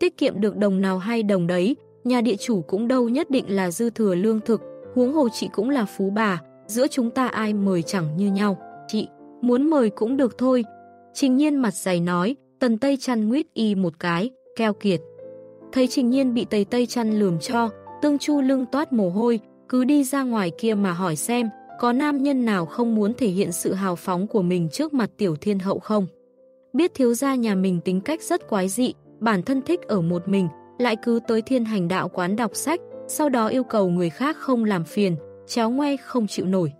Tiết kiệm được đồng nào hay đồng đấy, nhà địa chủ cũng đâu nhất định là dư thừa lương thực, huống hồ chị cũng là phú bà, giữa chúng ta ai mời chẳng như nhau. Chị, muốn mời cũng được thôi. Trình nhiên mặt dày nói, tần tây chăn nguyết y một cái, keo kiệt. Thấy trình nhiên bị tây tây chăn lườm cho, tương chu lưng toát mồ hôi, cứ đi ra ngoài kia mà hỏi xem, có nam nhân nào không muốn thể hiện sự hào phóng của mình trước mặt tiểu thiên hậu không? Biết thiếu gia nhà mình tính cách rất quái dị, bản thân thích ở một mình, lại cứ tới thiên hành đạo quán đọc sách, sau đó yêu cầu người khác không làm phiền, chéo ngoe không chịu nổi.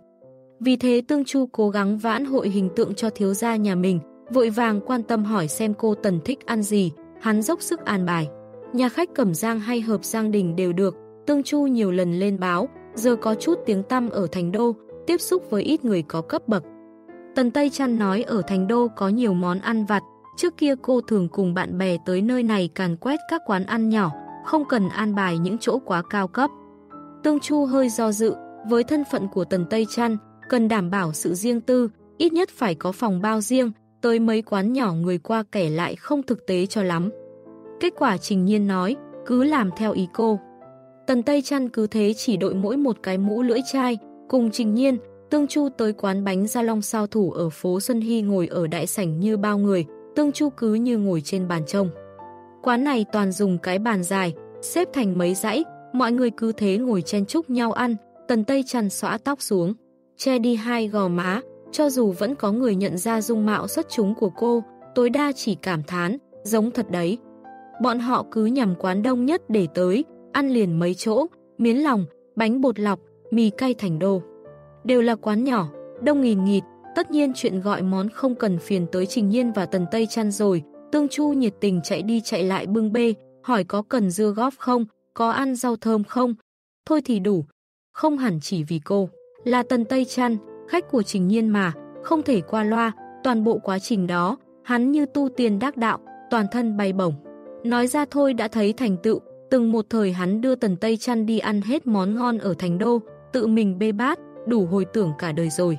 Vì thế Tương Chu cố gắng vãn hội hình tượng cho thiếu gia nhà mình, vội vàng quan tâm hỏi xem cô Tần thích ăn gì, hắn dốc sức an bài. Nhà khách cẩm giang hay hợp giang đình đều được, Tương Chu nhiều lần lên báo, giờ có chút tiếng tăm ở thành đô, tiếp xúc với ít người có cấp bậc. Tần Tây Trăn nói ở thành đô có nhiều món ăn vặt, trước kia cô thường cùng bạn bè tới nơi này càn quét các quán ăn nhỏ, không cần an bài những chỗ quá cao cấp. Tương Chu hơi do dự, với thân phận của Tần Tây Trăn, cần đảm bảo sự riêng tư, ít nhất phải có phòng bao riêng, tới mấy quán nhỏ người qua kể lại không thực tế cho lắm. Kết quả Trình Nhiên nói, cứ làm theo ý cô. Tần Tây Trăn cứ thế chỉ đội mỗi một cái mũ lưỡi chai, cùng Trình Nhiên, Tương Chu tới quán bánh Gia Long sao thủ ở phố Xuân Hy ngồi ở đại sảnh như bao người, Tương Chu cứ như ngồi trên bàn trông. Quán này toàn dùng cái bàn dài, xếp thành mấy dãy, mọi người cứ thế ngồi chen chúc nhau ăn, tần tây chăn xõa tóc xuống, che đi hai gò má, cho dù vẫn có người nhận ra dung mạo xuất chúng của cô, tối đa chỉ cảm thán, giống thật đấy. Bọn họ cứ nhằm quán đông nhất để tới, ăn liền mấy chỗ, miến lòng, bánh bột lọc, mì cay thành đô. Đều là quán nhỏ, đông nghìn nghịt, tất nhiên chuyện gọi món không cần phiền tới Trình Nhiên và Tần Tây Chăn rồi. Tương Chu nhiệt tình chạy đi chạy lại bưng bê, hỏi có cần dưa góp không, có ăn rau thơm không. Thôi thì đủ, không hẳn chỉ vì cô. Là Tần Tây Chăn, khách của Trình Nhiên mà, không thể qua loa, toàn bộ quá trình đó, hắn như tu tiền đắc đạo, toàn thân bay bổng. Nói ra thôi đã thấy thành tựu, từng một thời hắn đưa Tần Tây Chăn đi ăn hết món ngon ở thành đô, tự mình bê bát, đủ hồi tưởng cả đời rồi.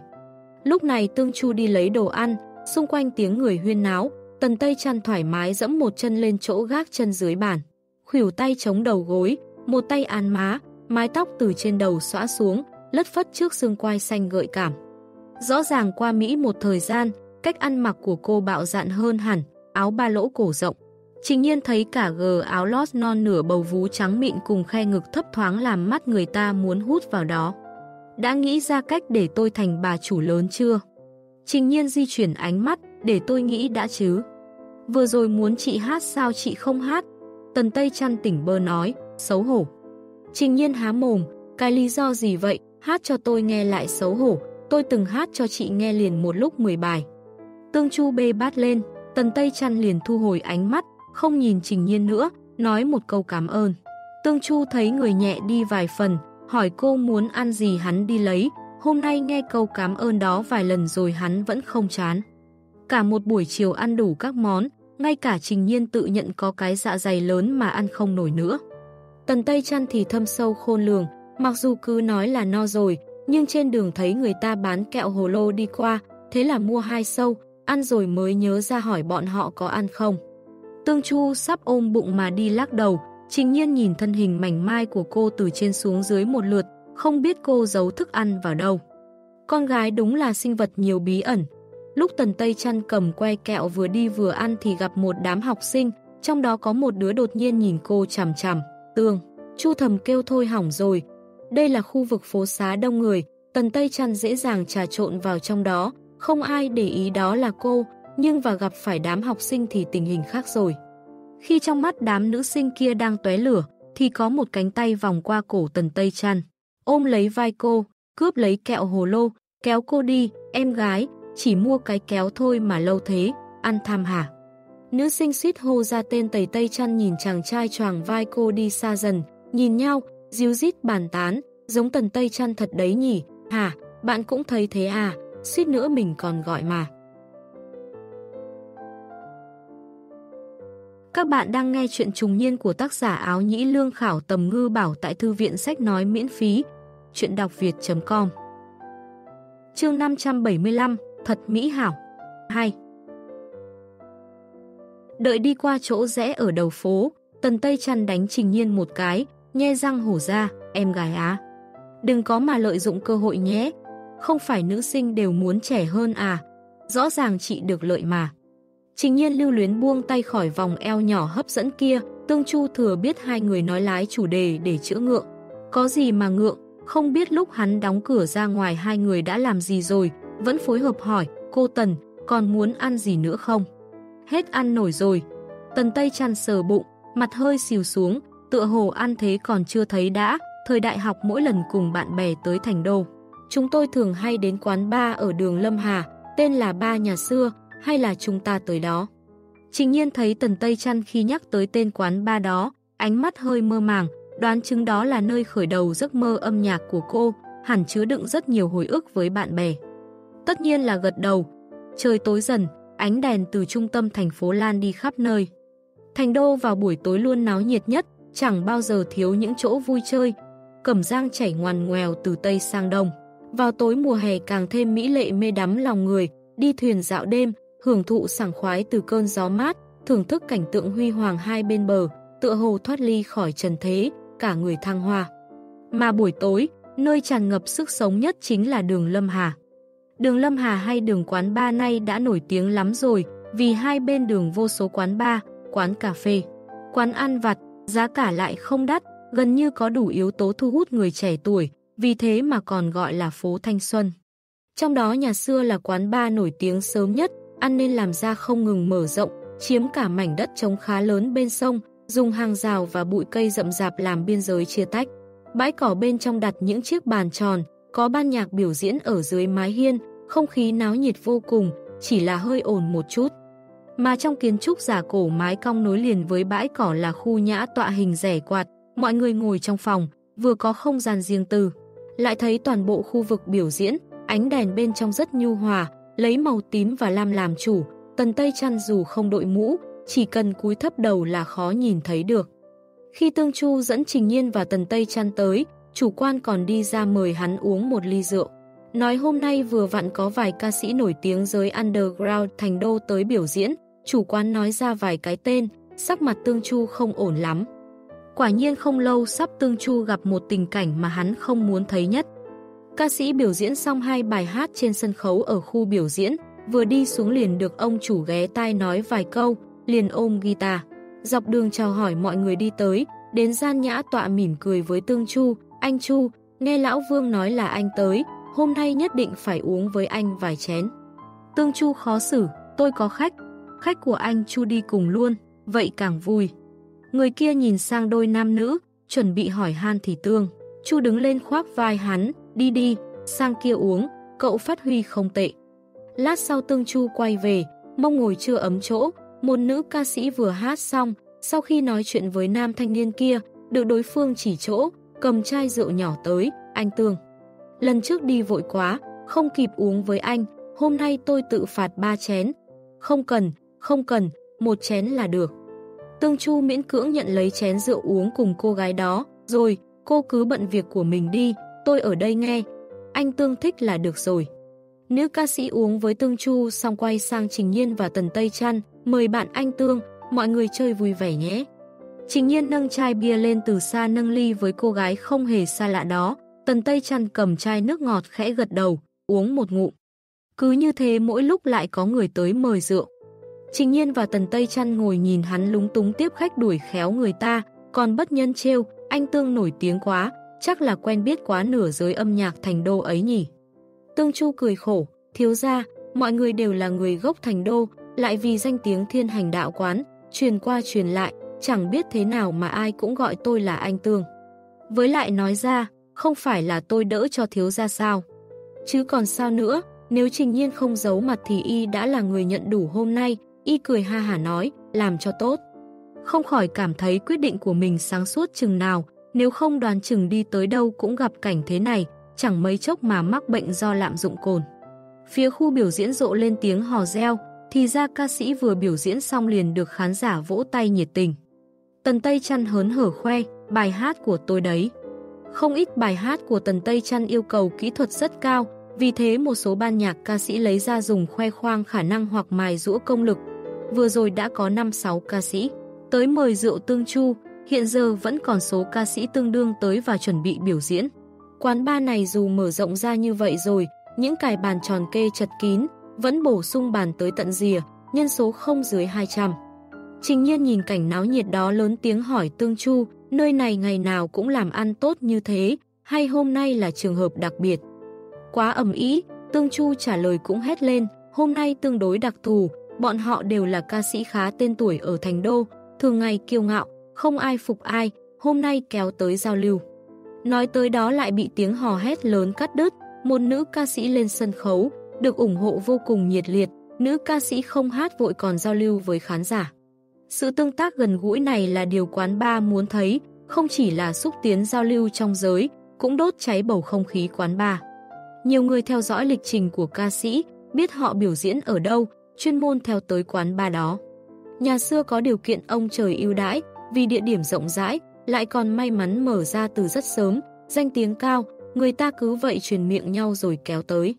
Lúc này Tương Chu đi lấy đồ ăn, xung quanh tiếng người huyên náo, Tần Tây chăn thoải mái dẫm một chân lên chỗ gác chân dưới bàn. Khuỷu tay chống đầu gối, một tay án má, mái tóc từ trên đầu xõa xuống, lất phất trước xương quai xanh gợi cảm. Rõ ràng qua Mỹ một thời gian, cách ăn mặc của cô bạo dạn hơn hẳn, áo ba lỗ cổ rộng. Trình nhiên thấy cả gờ áo lót non nửa bầu vú trắng mịn cùng khe ngực thấp thoáng làm mắt người ta muốn hút vào đó. Đã nghĩ ra cách để tôi thành bà chủ lớn chưa? Trình nhiên di chuyển ánh mắt, để tôi nghĩ đã chứ. Vừa rồi muốn chị hát sao chị không hát? Tần Tây chăn tỉnh bơ nói, xấu hổ. Trình nhiên há mồm, cái lý do gì vậy? Hát cho tôi nghe lại xấu hổ, tôi từng hát cho chị nghe liền một lúc 10 bài. Tương Chu bê bát lên, Tần Tây chăn liền thu hồi ánh mắt, không nhìn Trình Nhiên nữa, nói một câu cảm ơn. Tương Chu thấy người nhẹ đi vài phần, hỏi cô muốn ăn gì hắn đi lấy, hôm nay nghe câu cảm ơn đó vài lần rồi hắn vẫn không chán. Cả một buổi chiều ăn đủ các món, ngay cả Trình Nhiên tự nhận có cái dạ dày lớn mà ăn không nổi nữa. Tần Tây chăn thì thâm sâu khôn lường, mặc dù cứ nói là no rồi, nhưng trên đường thấy người ta bán kẹo hồ lô đi qua, thế là mua hai sâu, ăn rồi mới nhớ ra hỏi bọn họ có ăn không. Tương Chu sắp ôm bụng mà đi lắc đầu, trình nhiên nhìn thân hình mảnh mai của cô từ trên xuống dưới một lượt, không biết cô giấu thức ăn vào đâu. Con gái đúng là sinh vật nhiều bí ẩn. Lúc Tần Tây chăn cầm que kẹo vừa đi vừa ăn thì gặp một đám học sinh, trong đó có một đứa đột nhiên nhìn cô chằm chằm, tương. Chu thầm kêu thôi hỏng rồi. Đây là khu vực phố xá đông người, Tần Tây chăn dễ dàng trà trộn vào trong đó, không ai để ý đó là cô, nhưng và gặp phải đám học sinh thì tình hình khác rồi. Khi trong mắt đám nữ sinh kia đang tóe lửa, thì có một cánh tay vòng qua cổ tần tây trăn, ôm lấy vai cô, cướp lấy kẹo hồ lô, kéo cô đi, em gái, chỉ mua cái kéo thôi mà lâu thế, ăn tham hả. Nữ sinh suýt hô ra tên tầy tây trăn nhìn chàng trai choàng vai cô đi xa dần, nhìn nhau, díu dít bàn tán, giống tần tây trăn thật đấy nhỉ, hả, bạn cũng thấy thế à, suýt nữa mình còn gọi mà. Các bạn đang nghe chuyện trùng niên của tác giả áo nhĩ lương khảo tầm ngư bảo tại thư viện sách nói miễn phí. Chuyện đọc việt.com Chương 575 Thật Mỹ Hảo 2 Đợi đi qua chỗ rẽ ở đầu phố, Tần Tây chăn đánh Trình Nhiên một cái, nhe răng hổ ra, em gái á. Đừng có mà lợi dụng cơ hội nhé, không phải nữ sinh đều muốn trẻ hơn à, rõ ràng chị được lợi mà. Trình nhiên lưu luyến buông tay khỏi vòng eo nhỏ hấp dẫn kia, Tương Chu thừa biết hai người nói lái chủ đề để chữa ngượng. Có gì mà ngượng, không biết lúc hắn đóng cửa ra ngoài hai người đã làm gì rồi, vẫn phối hợp hỏi, cô Tần, còn muốn ăn gì nữa không? Hết ăn nổi rồi. Tần Tây chăn sờ bụng, mặt hơi xìu xuống, tựa hồ ăn thế còn chưa thấy đã, thời đại học mỗi lần cùng bạn bè tới thành đô. Chúng tôi thường hay đến quán ba ở đường Lâm Hà, tên là Ba Nhà Xưa, hay là chúng ta tới đó. Trình nhiên thấy Tần Tây Trăn khi nhắc tới tên quán ba đó, ánh mắt hơi mơ màng, đoán chứng đó là nơi khởi đầu giấc mơ âm nhạc của cô, hẳn chứa đựng rất nhiều hồi ức với bạn bè. Tất nhiên là gật đầu. Trời tối dần, ánh đèn từ trung tâm thành phố lan đi khắp nơi. Thành đô vào buổi tối luôn náo nhiệt nhất, chẳng bao giờ thiếu những chỗ vui chơi. Cẩm giang chảy ngoằn ngoèo từ Tây sang Đông. Vào tối mùa hè càng thêm mỹ lệ mê đắm lòng người, đi thuyền dạo đêm, hưởng thụ sảng khoái từ cơn gió mát, thưởng thức cảnh tượng huy hoàng hai bên bờ, tựa hồ thoát ly khỏi trần thế, cả người thăng hoa. Mà buổi tối, nơi tràn ngập sức sống nhất chính là đường Lâm Hà. Đường Lâm Hà hay đường quán ba nay đã nổi tiếng lắm rồi, vì hai bên đường vô số quán bar, quán cà phê, quán ăn vặt, giá cả lại không đắt, gần như có đủ yếu tố thu hút người trẻ tuổi, vì thế mà còn gọi là phố Thanh Xuân. Trong đó nhà xưa là quán bar nổi tiếng sớm nhất, ăn nên làm ra không ngừng mở rộng, chiếm cả mảnh đất trống khá lớn bên sông, dùng hàng rào và bụi cây rậm rạp làm biên giới chia tách. Bãi cỏ bên trong đặt những chiếc bàn tròn, có ban nhạc biểu diễn ở dưới mái hiên, không khí náo nhiệt vô cùng, chỉ là hơi ồn một chút. Mà trong kiến trúc giả cổ mái cong nối liền với bãi cỏ là khu nhã tọa hình rẻ quạt, mọi người ngồi trong phòng, vừa có không gian riêng tư. Lại thấy toàn bộ khu vực biểu diễn, ánh đèn bên trong rất nhu hòa, lấy màu tím và lam làm chủ, tần tây chăn dù không đội mũ, chỉ cần cúi thấp đầu là khó nhìn thấy được. Khi Tương Chu dẫn Trình Nhiên và Tần Tây chăn tới, chủ quan còn đi ra mời hắn uống một ly rượu. Nói hôm nay vừa vặn có vài ca sĩ nổi tiếng giới underground thành đô tới biểu diễn, chủ quán nói ra vài cái tên, sắc mặt Tương Chu không ổn lắm. Quả nhiên không lâu sắp Tương Chu gặp một tình cảnh mà hắn không muốn thấy nhất. Ca sĩ biểu diễn xong hai bài hát trên sân khấu ở khu biểu diễn, vừa đi xuống liền được ông chủ ghé tai nói vài câu, liền ôm guitar. Dọc đường chào hỏi mọi người đi tới, đến gian nhã tọa mỉm cười với Tương Chu, anh Chu, nghe Lão Vương nói là anh tới, hôm nay nhất định phải uống với anh vài chén. Tương Chu khó xử, tôi có khách, khách của anh Chu đi cùng luôn, vậy càng vui. Người kia nhìn sang đôi nam nữ, chuẩn bị hỏi han thì tương. Chu đứng lên khoác vai hắn, đi đi, sang kia uống, cậu phát huy không tệ. Lát sau tương Chu quay về, mong ngồi chưa ấm chỗ, một nữ ca sĩ vừa hát xong, sau khi nói chuyện với nam thanh niên kia, được đối phương chỉ chỗ, cầm chai rượu nhỏ tới, anh Tương. Lần trước đi vội quá, không kịp uống với anh, hôm nay tôi tự phạt ba chén. Không cần, không cần, một chén là được. Tương Chu miễn cưỡng nhận lấy chén rượu uống cùng cô gái đó, rồi, cô cứ bận việc của mình đi, tôi ở đây nghe. Anh Tương thích là được rồi. Nữ ca sĩ uống với Tương Chu xong quay sang Trình Nhiên và Tần Tây Trăn, mời bạn anh Tương, mọi người chơi vui vẻ nhé. Trình Nhiên nâng chai bia lên từ xa nâng ly với cô gái không hề xa lạ đó, Tần Tây Trăn cầm chai nước ngọt khẽ gật đầu, uống một ngụm. Cứ như thế mỗi lúc lại có người tới mời rượu. Trình Nhiên và Tần Tây Trăn ngồi nhìn hắn lúng túng tiếp khách đuổi khéo người ta, còn bất nhân trêu, anh Tương nổi tiếng quá, chắc là quen biết quá nửa giới âm nhạc thành đô ấy nhỉ. Tương Chu cười khổ, thiếu ra, mọi người đều là người gốc thành đô, lại vì danh tiếng thiên hành đạo quán, truyền qua truyền lại, chẳng biết thế nào mà ai cũng gọi tôi là anh Tương. Với lại nói ra, không phải là tôi đỡ cho thiếu ra sao. Chứ còn sao nữa, nếu Trình Nhiên không giấu mặt thì y đã là người nhận đủ hôm nay, y cười ha hả nói, làm cho tốt. Không khỏi cảm thấy quyết định của mình sáng suốt chừng nào, nếu không đoàn chừng đi tới đâu cũng gặp cảnh thế này, chẳng mấy chốc mà mắc bệnh do lạm dụng cồn. Phía khu biểu diễn rộ lên tiếng hò reo, thì ra ca sĩ vừa biểu diễn xong liền được khán giả vỗ tay nhiệt tình. Tần Tây chăn hớn hở khoe, bài hát của tôi đấy. Không ít bài hát của Tần Tây chăn yêu cầu kỹ thuật rất cao, vì thế một số ban nhạc ca sĩ lấy ra dùng khoe khoang khả năng hoặc mài rũa công lực. Vừa rồi đã có 5-6 ca sĩ. Tới mời rượu tương chu, hiện giờ vẫn còn số ca sĩ tương đương tới và chuẩn bị biểu diễn. Quán bar này dù mở rộng ra như vậy rồi, những cài bàn tròn kê chật kín, vẫn bổ sung bàn tới tận rìa, nhân số không dưới 200. Trình nhiên nhìn cảnh náo nhiệt đó lớn tiếng hỏi Tương Chu, nơi này ngày nào cũng làm ăn tốt như thế, hay hôm nay là trường hợp đặc biệt? Quá ẩm ý, Tương Chu trả lời cũng hét lên, hôm nay tương đối đặc thù, bọn họ đều là ca sĩ khá tên tuổi ở Thành Đô, thường ngày kiêu ngạo, không ai phục ai, hôm nay kéo tới giao lưu. Nói tới đó lại bị tiếng hò hét lớn cắt đứt, một nữ ca sĩ lên sân khấu, được ủng hộ vô cùng nhiệt liệt, nữ ca sĩ không hát vội còn giao lưu với khán giả. Sự tương tác gần gũi này là điều quán ba muốn thấy, không chỉ là xúc tiến giao lưu trong giới, cũng đốt cháy bầu không khí quán ba. Nhiều người theo dõi lịch trình của ca sĩ, biết họ biểu diễn ở đâu, chuyên môn theo tới quán ba đó. Nhà xưa có điều kiện ông trời ưu đãi, vì địa điểm rộng rãi, lại còn may mắn mở ra từ rất sớm, danh tiếng cao, người ta cứ vậy truyền miệng nhau rồi kéo tới.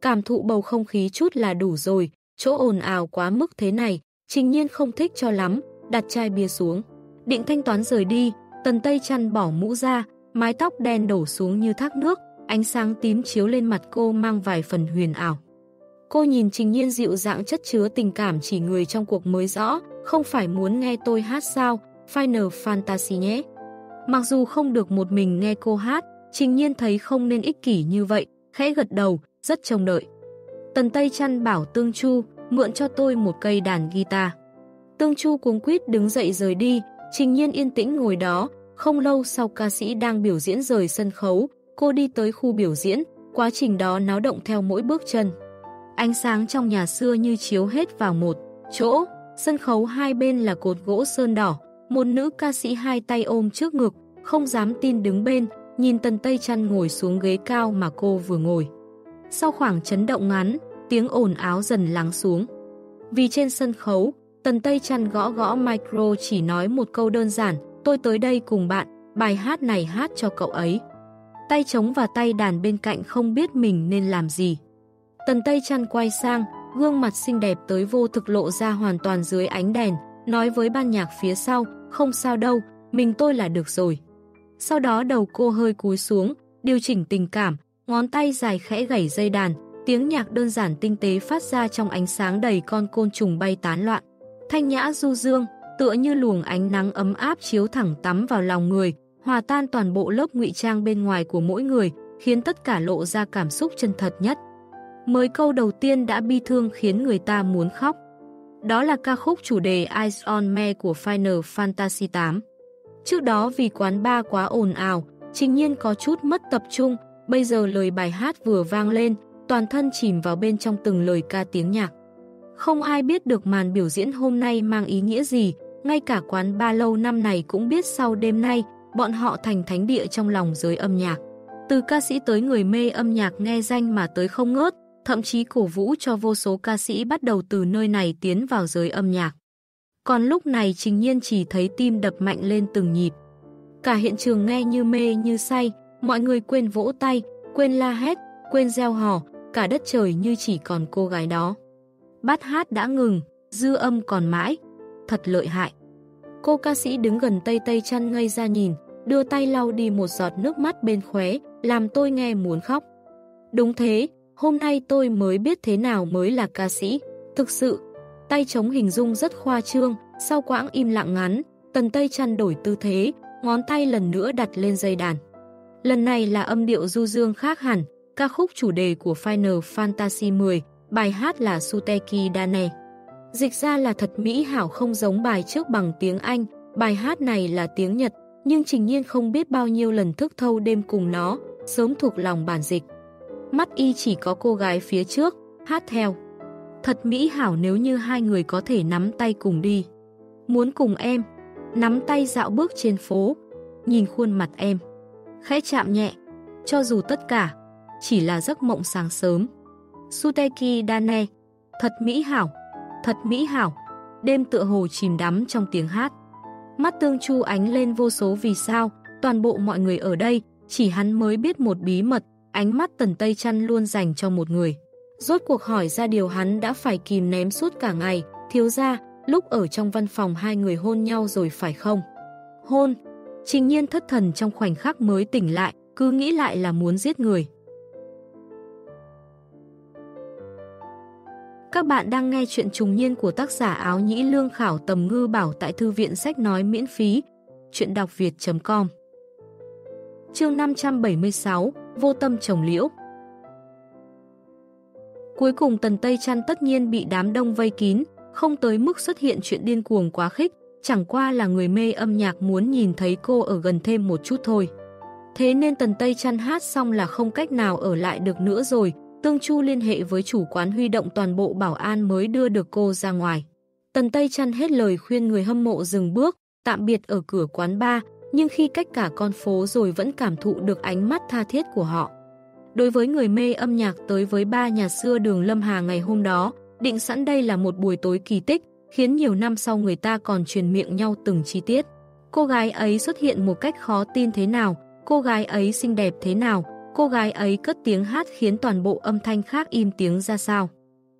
Cảm thụ bầu không khí chút là đủ rồi, chỗ ồn ào quá mức thế này, trình nhiên không thích cho lắm, đặt chai bia xuống. Định thanh toán rời đi, tần tây chăn bỏ mũ ra, mái tóc đen đổ xuống như thác nước, ánh sáng tím chiếu lên mặt cô mang vài phần huyền ảo. Cô nhìn trình nhiên dịu dạng chất chứa tình cảm chỉ người trong cuộc mới rõ, không phải muốn nghe tôi hát sao, Final Fantasy nhé. Mặc dù không được một mình nghe cô hát, trình nhiên thấy không nên ích kỷ như vậy, khẽ gật đầu, rất trông đợi. Tần Tây chăn bảo Tương Chu, mượn cho tôi một cây đàn guitar. Tương Chu cuống quýt đứng dậy rời đi, trình nhiên yên tĩnh ngồi đó, không lâu sau ca sĩ đang biểu diễn rời sân khấu, cô đi tới khu biểu diễn, quá trình đó náo động theo mỗi bước chân. Ánh sáng trong nhà xưa như chiếu hết vào một chỗ, sân khấu hai bên là cột gỗ sơn đỏ, một nữ ca sĩ hai tay ôm trước ngực, không dám tin đứng bên, nhìn Tần Tây Trăn ngồi xuống ghế cao mà cô vừa ngồi. Sau khoảng chấn động ngắn, tiếng ồn áo dần lắng xuống. Vì trên sân khấu, Tần Tây Trăn gõ gõ micro chỉ nói một câu đơn giản, tôi tới đây cùng bạn, bài hát này hát cho cậu ấy. Tay trống và tay đàn bên cạnh không biết mình nên làm gì. Tần Tây Trăn quay sang, gương mặt xinh đẹp tới vô thực lộ ra hoàn toàn dưới ánh đèn, nói với ban nhạc phía sau, không sao đâu, mình tôi là được rồi. Sau đó đầu cô hơi cúi xuống, điều chỉnh tình cảm, ngón tay dài khẽ gảy dây đàn, tiếng nhạc đơn giản tinh tế phát ra trong ánh sáng đầy con côn trùng bay tán loạn. Thanh nhã du dương, tựa như luồng ánh nắng ấm áp chiếu thẳng tắm vào lòng người, hòa tan toàn bộ lớp ngụy trang bên ngoài của mỗi người, khiến tất cả lộ ra cảm xúc chân thật nhất. Mới câu đầu tiên đã bi thương khiến người ta muốn khóc. Đó là ca khúc chủ đề Eyes on Me của Final Fantasy 8. Trước đó vì quán bar quá ồn ào, trình nhiên có chút mất tập trung, bây giờ lời bài hát vừa vang lên, toàn thân chìm vào bên trong từng lời ca tiếng nhạc. Không ai biết được màn biểu diễn hôm nay mang ý nghĩa gì, ngay cả quán ba lâu năm này cũng biết sau đêm nay, bọn họ thành thánh địa trong lòng giới âm nhạc. Từ ca sĩ tới người mê âm nhạc nghe danh mà tới không ngớt, thậm chí cổ vũ cho vô số ca sĩ bắt đầu từ nơi này tiến vào giới âm nhạc. Còn lúc này Trình Nhiên chỉ thấy tim đập mạnh lên từng nhịp. Cả hiện trường nghe như mê như say, mọi người quên vỗ tay, quên la hét, quên gieo hò, cả đất trời như chỉ còn cô gái đó. Bát hát đã ngừng, dư âm còn mãi, thật lợi hại. Cô ca sĩ đứng gần Tây Tây chăn ngây ra nhìn, đưa tay lau đi một giọt nước mắt bên khóe, làm tôi nghe muốn khóc. Đúng thế, hôm nay tôi mới biết thế nào mới là ca sĩ. Thực sự, tay chống hình dung rất khoa trương, sau quãng im lặng ngắn, tần Tây chăn đổi tư thế, ngón tay lần nữa đặt lên dây đàn. Lần này là âm điệu du dương khác hẳn, ca khúc chủ đề của Final Fantasy 10, bài hát là Suteki Dane. Dịch ra là thật mỹ hảo không giống bài trước bằng tiếng Anh, bài hát này là tiếng Nhật, nhưng Trình Nhiên không biết bao nhiêu lần thức thâu đêm cùng nó, sớm thuộc lòng bản dịch. Mắt y chỉ có cô gái phía trước, hát theo. Thật mỹ hảo nếu như hai người có thể nắm tay cùng đi. Muốn cùng em, nắm tay dạo bước trên phố, nhìn khuôn mặt em. Khẽ chạm nhẹ, cho dù tất cả, chỉ là giấc mộng sáng sớm. Suteki Dane, thật mỹ hảo, thật mỹ hảo, đêm tựa hồ chìm đắm trong tiếng hát. Mắt tương chu ánh lên vô số vì sao, toàn bộ mọi người ở đây, chỉ hắn mới biết một bí mật, ánh mắt tần Tây Chăn luôn dành cho một người. Rốt cuộc hỏi ra điều hắn đã phải kìm ném suốt cả ngày, thiếu ra, lúc ở trong văn phòng hai người hôn nhau rồi phải không? Hôn, trình nhiên thất thần trong khoảnh khắc mới tỉnh lại, cứ nghĩ lại là muốn giết người. Các bạn đang nghe chuyện trùng niên của tác giả áo nhĩ lương khảo tầm ngư bảo tại thư viện sách nói miễn phí. Chuyện đọc việt.com Chương 576 Vô tâm trồng liễu Cuối cùng Tần Tây Trăn tất nhiên bị đám đông vây kín, không tới mức xuất hiện chuyện điên cuồng quá khích, chẳng qua là người mê âm nhạc muốn nhìn thấy cô ở gần thêm một chút thôi. Thế nên Tần Tây Trăn hát xong là không cách nào ở lại được nữa rồi, Tương Chu liên hệ với chủ quán huy động toàn bộ bảo an mới đưa được cô ra ngoài. Tần Tây trăn hết lời khuyên người hâm mộ dừng bước, tạm biệt ở cửa quán bar, nhưng khi cách cả con phố rồi vẫn cảm thụ được ánh mắt tha thiết của họ. Đối với người mê âm nhạc tới với ba nhà xưa đường Lâm Hà ngày hôm đó, định sẵn đây là một buổi tối kỳ tích, khiến nhiều năm sau người ta còn truyền miệng nhau từng chi tiết. Cô gái ấy xuất hiện một cách khó tin thế nào, cô gái ấy xinh đẹp thế nào, cô gái ấy cất tiếng hát khiến toàn bộ âm thanh khác im tiếng ra sao.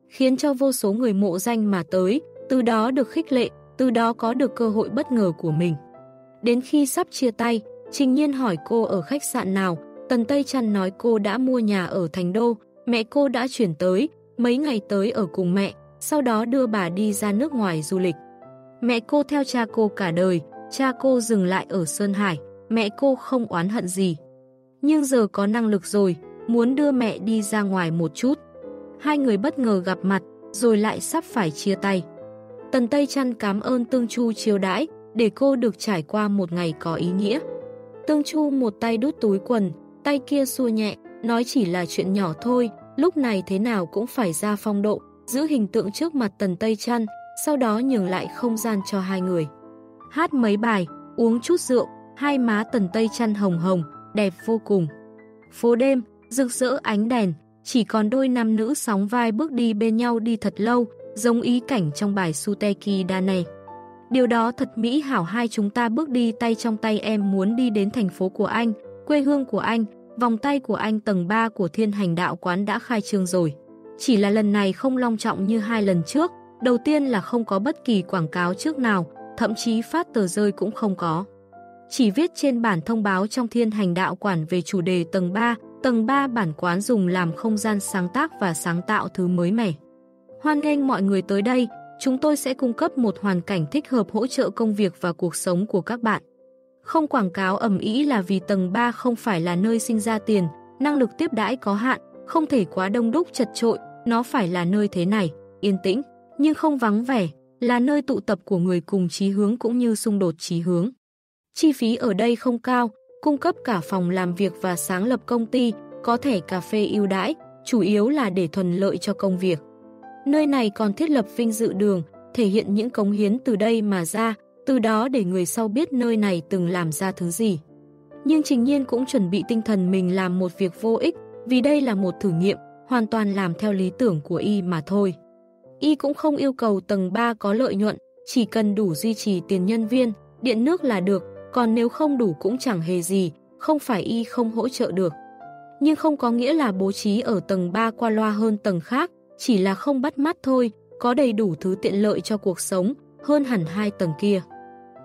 Khiến cho vô số người mộ danh mà tới, từ đó được khích lệ, từ đó có được cơ hội bất ngờ của mình. Đến khi sắp chia tay, Trình Nhiên hỏi cô ở khách sạn nào, Tần Tây Trăn nói cô đã mua nhà ở Thành Đô, mẹ cô đã chuyển tới, mấy ngày tới ở cùng mẹ, sau đó đưa bà đi ra nước ngoài du lịch. Mẹ cô theo cha cô cả đời, cha cô dừng lại ở Sơn Hải, mẹ cô không oán hận gì nhưng giờ có năng lực rồi, muốn đưa mẹ đi ra ngoài một chút. Hai người bất ngờ gặp mặt, rồi lại sắp phải chia tay. Tần Tây Trăn cảm ơn Tương Chu chiêu đãi, để cô được trải qua một ngày có ý nghĩa. Tương Chu một tay đút túi quần, tay kia xua nhẹ, nói chỉ là chuyện nhỏ thôi, lúc này thế nào cũng phải ra phong độ, giữ hình tượng trước mặt Tần Tây Trăn, sau đó nhường lại không gian cho hai người. Hát mấy bài, uống chút rượu, hai má Tần Tây Trăn hồng hồng, đẹp vô cùng. Phố đêm, rực rỡ ánh đèn, chỉ còn đôi nam nữ sóng vai bước đi bên nhau đi thật lâu, giống ý cảnh trong bài Suteki Dane. Điều đó thật mỹ hảo hai chúng ta bước đi tay trong tay em muốn đi đến thành phố của anh, quê hương của anh, vòng tay của anh tầng 3 của thiên hành đạo quán đã khai trương rồi. chỉ là lần này không long trọng như hai lần trước. Đầu tiên là không có bất kỳ quảng cáo trước nào, thậm chí phát tờ rơi cũng không có. Chỉ viết trên bản thông báo trong thiên hành đạo quản về chủ đề tầng 3, tầng 3 bản quán dùng làm không gian sáng tác và sáng tạo thứ mới mẻ. Hoan nghênh mọi người tới đây, chúng tôi sẽ cung cấp một hoàn cảnh thích hợp hỗ trợ công việc và cuộc sống của các bạn. Không quảng cáo ẩm ý là vì tầng 3 không phải là nơi sinh ra tiền, năng lực tiếp đãi có hạn, không thể quá đông đúc chật trội, nó phải là nơi thế này, yên tĩnh, nhưng không vắng vẻ, là nơi tụ tập của người cùng chí hướng cũng như xung đột chí hướng. Chi phí ở đây không cao, cung cấp cả phòng làm việc và sáng lập công ty, có thể cà phê ưu đãi, chủ yếu là để thuần lợi cho công việc. Nơi này còn thiết lập vinh dự đường, thể hiện những cống hiến từ đây mà ra, từ đó để người sau biết nơi này từng làm ra thứ gì. Nhưng Trình Nhiên cũng chuẩn bị tinh thần mình làm một việc vô ích, vì đây là một thử nghiệm, hoàn toàn làm theo lý tưởng của y mà thôi. Y cũng không yêu cầu tầng 3 có lợi nhuận, chỉ cần đủ duy trì tiền nhân viên, điện nước là được, còn nếu không đủ cũng chẳng hề gì, không phải Y không hỗ trợ được. Nhưng không có nghĩa là bố trí ở tầng 3 qua loa hơn tầng khác, chỉ là không bắt mắt thôi, có đầy đủ thứ tiện lợi cho cuộc sống, hơn hẳn hai tầng kia.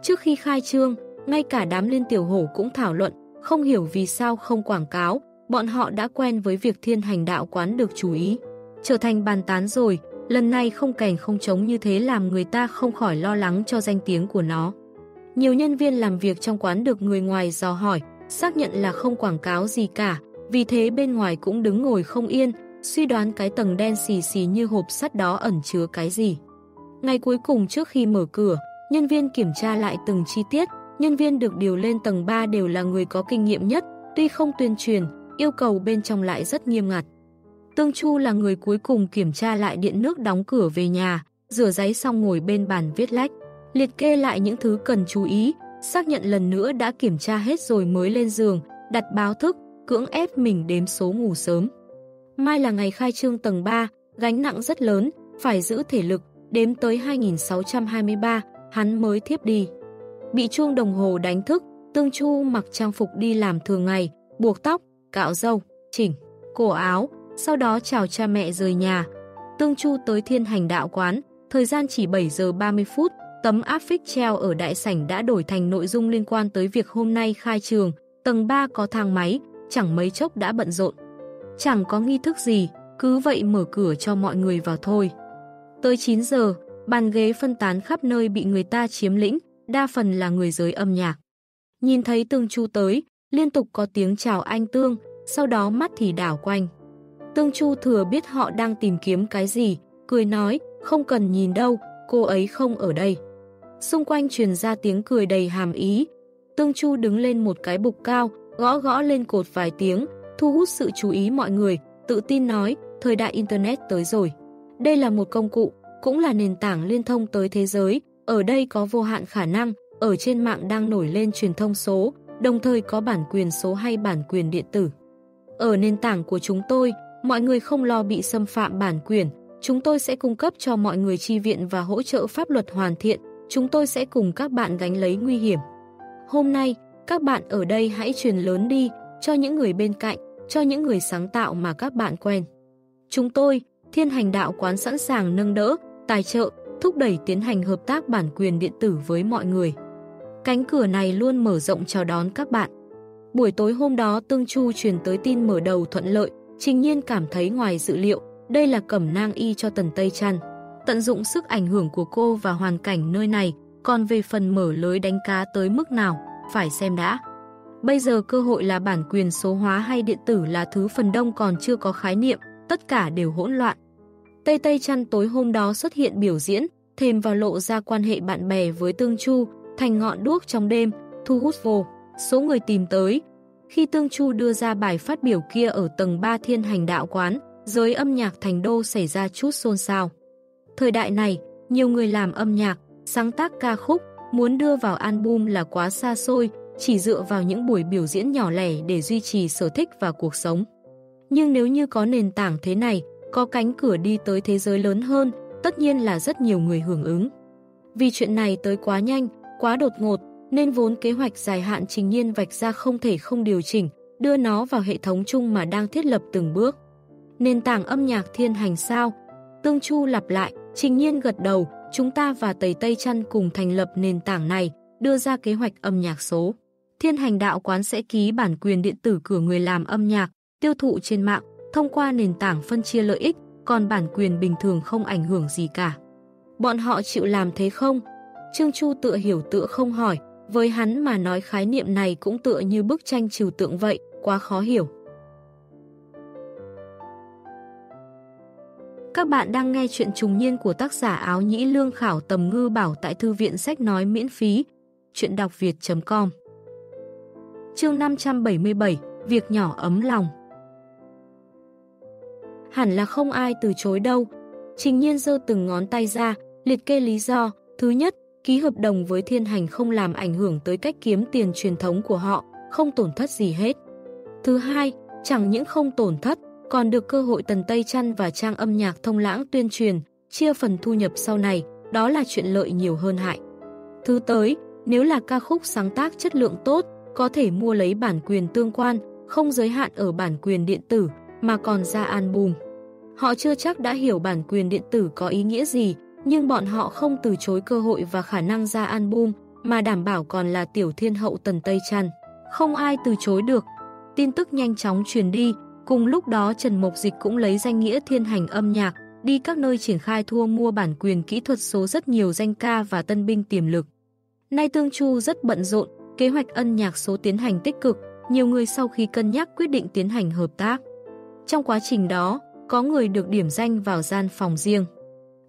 Trước khi khai trương, ngay cả đám liên tiểu hổ cũng thảo luận, không hiểu vì sao không quảng cáo, bọn họ đã quen với việc thiên hành đạo quán được chú ý. Trở thành bàn tán rồi, lần này không kèn không chống như thế làm người ta không khỏi lo lắng cho danh tiếng của nó. Nhiều nhân viên làm việc trong quán được người ngoài dò hỏi, xác nhận là không quảng cáo gì cả, vì thế bên ngoài cũng đứng ngồi không yên, suy đoán cái tầng đen xì xì như hộp sắt đó ẩn chứa cái gì. Ngày cuối cùng trước khi mở cửa, nhân viên kiểm tra lại từng chi tiết, nhân viên được điều lên tầng 3 đều là người có kinh nghiệm nhất, tuy không tuyên truyền, yêu cầu bên trong lại rất nghiêm ngặt. Tương Chu là người cuối cùng kiểm tra lại điện nước đóng cửa về nhà, rửa giấy xong ngồi bên bàn viết lách, liệt kê lại những thứ cần chú ý, xác nhận lần nữa đã kiểm tra hết rồi mới lên giường, đặt báo thức, cưỡng ép mình đếm số ngủ sớm. Mai là ngày khai trương tầng 3, gánh nặng rất lớn, phải giữ thể lực, đếm tới 2623, hắn mới thiếp đi. Bị chuông đồng hồ đánh thức, Tương Chu mặc trang phục đi làm thường ngày, buộc tóc, cạo râu, chỉnh, cổ áo, sau đó chào cha mẹ rời nhà. Tương Chu tới thiên hành đạo quán, thời gian chỉ 7 giờ 30 phút, tấm áp phích treo ở đại sảnh đã đổi thành nội dung liên quan tới việc hôm nay khai trường, tầng 3 có thang máy, chẳng mấy chốc đã bận rộn. Chẳng có nghi thức gì, cứ vậy mở cửa cho mọi người vào thôi. Tới 9 giờ, bàn ghế phân tán khắp nơi bị người ta chiếm lĩnh, đa phần là người giới âm nhạc. Nhìn thấy Tương Chu tới, liên tục có tiếng chào anh Tương, sau đó mắt thì đảo quanh. Tương Chu thừa biết họ đang tìm kiếm cái gì, cười nói, không cần nhìn đâu, cô ấy không ở đây. Xung quanh truyền ra tiếng cười đầy hàm ý. Tương Chu đứng lên một cái bục cao, gõ gõ lên cột vài tiếng, thu hút sự chú ý mọi người, tự tin nói, thời đại Internet tới rồi. Đây là một công cụ, cũng là nền tảng liên thông tới thế giới, ở đây có vô hạn khả năng, ở trên mạng đang nổi lên truyền thông số, đồng thời có bản quyền số hay bản quyền điện tử. Ở nền tảng của chúng tôi, mọi người không lo bị xâm phạm bản quyền, chúng tôi sẽ cung cấp cho mọi người chi viện và hỗ trợ pháp luật hoàn thiện, chúng tôi sẽ cùng các bạn gánh lấy nguy hiểm. Hôm nay, các bạn ở đây hãy truyền lớn đi, cho những người bên cạnh, cho những người sáng tạo mà các bạn quen. Chúng tôi, Thiên Hành Đạo Quán sẵn sàng nâng đỡ, tài trợ, thúc đẩy tiến hành hợp tác bản quyền điện tử với mọi người. Cánh cửa này luôn mở rộng chào đón các bạn. Buổi tối hôm đó Tương Chu truyền tới tin mở đầu thuận lợi, trình nhiên cảm thấy ngoài dự liệu, đây là cẩm nang y cho Tần Tây Trăn. Tận dụng sức ảnh hưởng của cô và hoàn cảnh nơi này, còn về phần mở lưới đánh cá tới mức nào, phải xem đã. Bây giờ cơ hội là bản quyền số hóa hay điện tử là thứ phần đông còn chưa có khái niệm, tất cả đều hỗn loạn. Tây Tây chăn tối hôm đó xuất hiện biểu diễn, thêm vào lộ ra quan hệ bạn bè với Tương Chu, thành ngọn đuốc trong đêm, thu hút vô. Số người tìm tới. Khi Tương Chu đưa ra bài phát biểu kia ở tầng 3 thiên hành đạo quán, giới âm nhạc thành đô xảy ra chút xôn xao. Thời đại này, nhiều người làm âm nhạc, sáng tác ca khúc, muốn đưa vào album là quá xa xôi, chỉ dựa vào những buổi biểu diễn nhỏ lẻ để duy trì sở thích và cuộc sống. Nhưng nếu như có nền tảng thế này, có cánh cửa đi tới thế giới lớn hơn, tất nhiên là rất nhiều người hưởng ứng. Vì chuyện này tới quá nhanh, quá đột ngột, nên vốn kế hoạch dài hạn trình nhiên vạch ra không thể không điều chỉnh, đưa nó vào hệ thống chung mà đang thiết lập từng bước. Nền tảng âm nhạc thiên hành sao? Tương Chu lặp lại, trình nhiên gật đầu, chúng ta và Tây Tây Trăn cùng thành lập nền tảng này, đưa ra kế hoạch âm nhạc số. Thiên hành đạo quán sẽ ký bản quyền điện tử cửa người làm âm nhạc, tiêu thụ trên mạng, thông qua nền tảng phân chia lợi ích, còn bản quyền bình thường không ảnh hưởng gì cả. Bọn họ chịu làm thế không? Trương Chu tựa hiểu tựa không hỏi, với hắn mà nói khái niệm này cũng tựa như bức tranh trừu tượng vậy, quá khó hiểu. Các bạn đang nghe chuyện trùng niên của tác giả áo nhĩ lương khảo tầm ngư bảo tại thư viện sách nói miễn phí. Chuyện đọc việt.com Chương 577 Việc nhỏ ấm lòng Hẳn là không ai từ chối đâu. Trình nhiên dơ từng ngón tay ra, liệt kê lý do. Thứ nhất, ký hợp đồng với thiên hành không làm ảnh hưởng tới cách kiếm tiền truyền thống của họ, không tổn thất gì hết. Thứ hai, chẳng những không tổn thất, còn được cơ hội Tần Tây chăn và trang âm nhạc thông lãng tuyên truyền, chia phần thu nhập sau này, đó là chuyện lợi nhiều hơn hại. Thứ tới, nếu là ca khúc sáng tác chất lượng tốt, có thể mua lấy bản quyền tương quan, không giới hạn ở bản quyền điện tử, mà còn ra album. Họ chưa chắc đã hiểu bản quyền điện tử có ý nghĩa gì, nhưng bọn họ không từ chối cơ hội và khả năng ra album, mà đảm bảo còn là tiểu thiên hậu Tần Tây Trăn. Không ai từ chối được. Tin tức nhanh chóng truyền đi, cùng lúc đó Trần Mộc Dịch cũng lấy danh nghĩa thiên hành âm nhạc, đi các nơi triển khai thua mua bản quyền kỹ thuật số rất nhiều danh ca và tân binh tiềm lực. Nay Tương Chu rất bận rộn, kế hoạch ân nhạc số tiến hành tích cực, nhiều người sau khi cân nhắc quyết định tiến hành hợp tác. Trong quá trình đó, có người được điểm danh vào gian phòng riêng.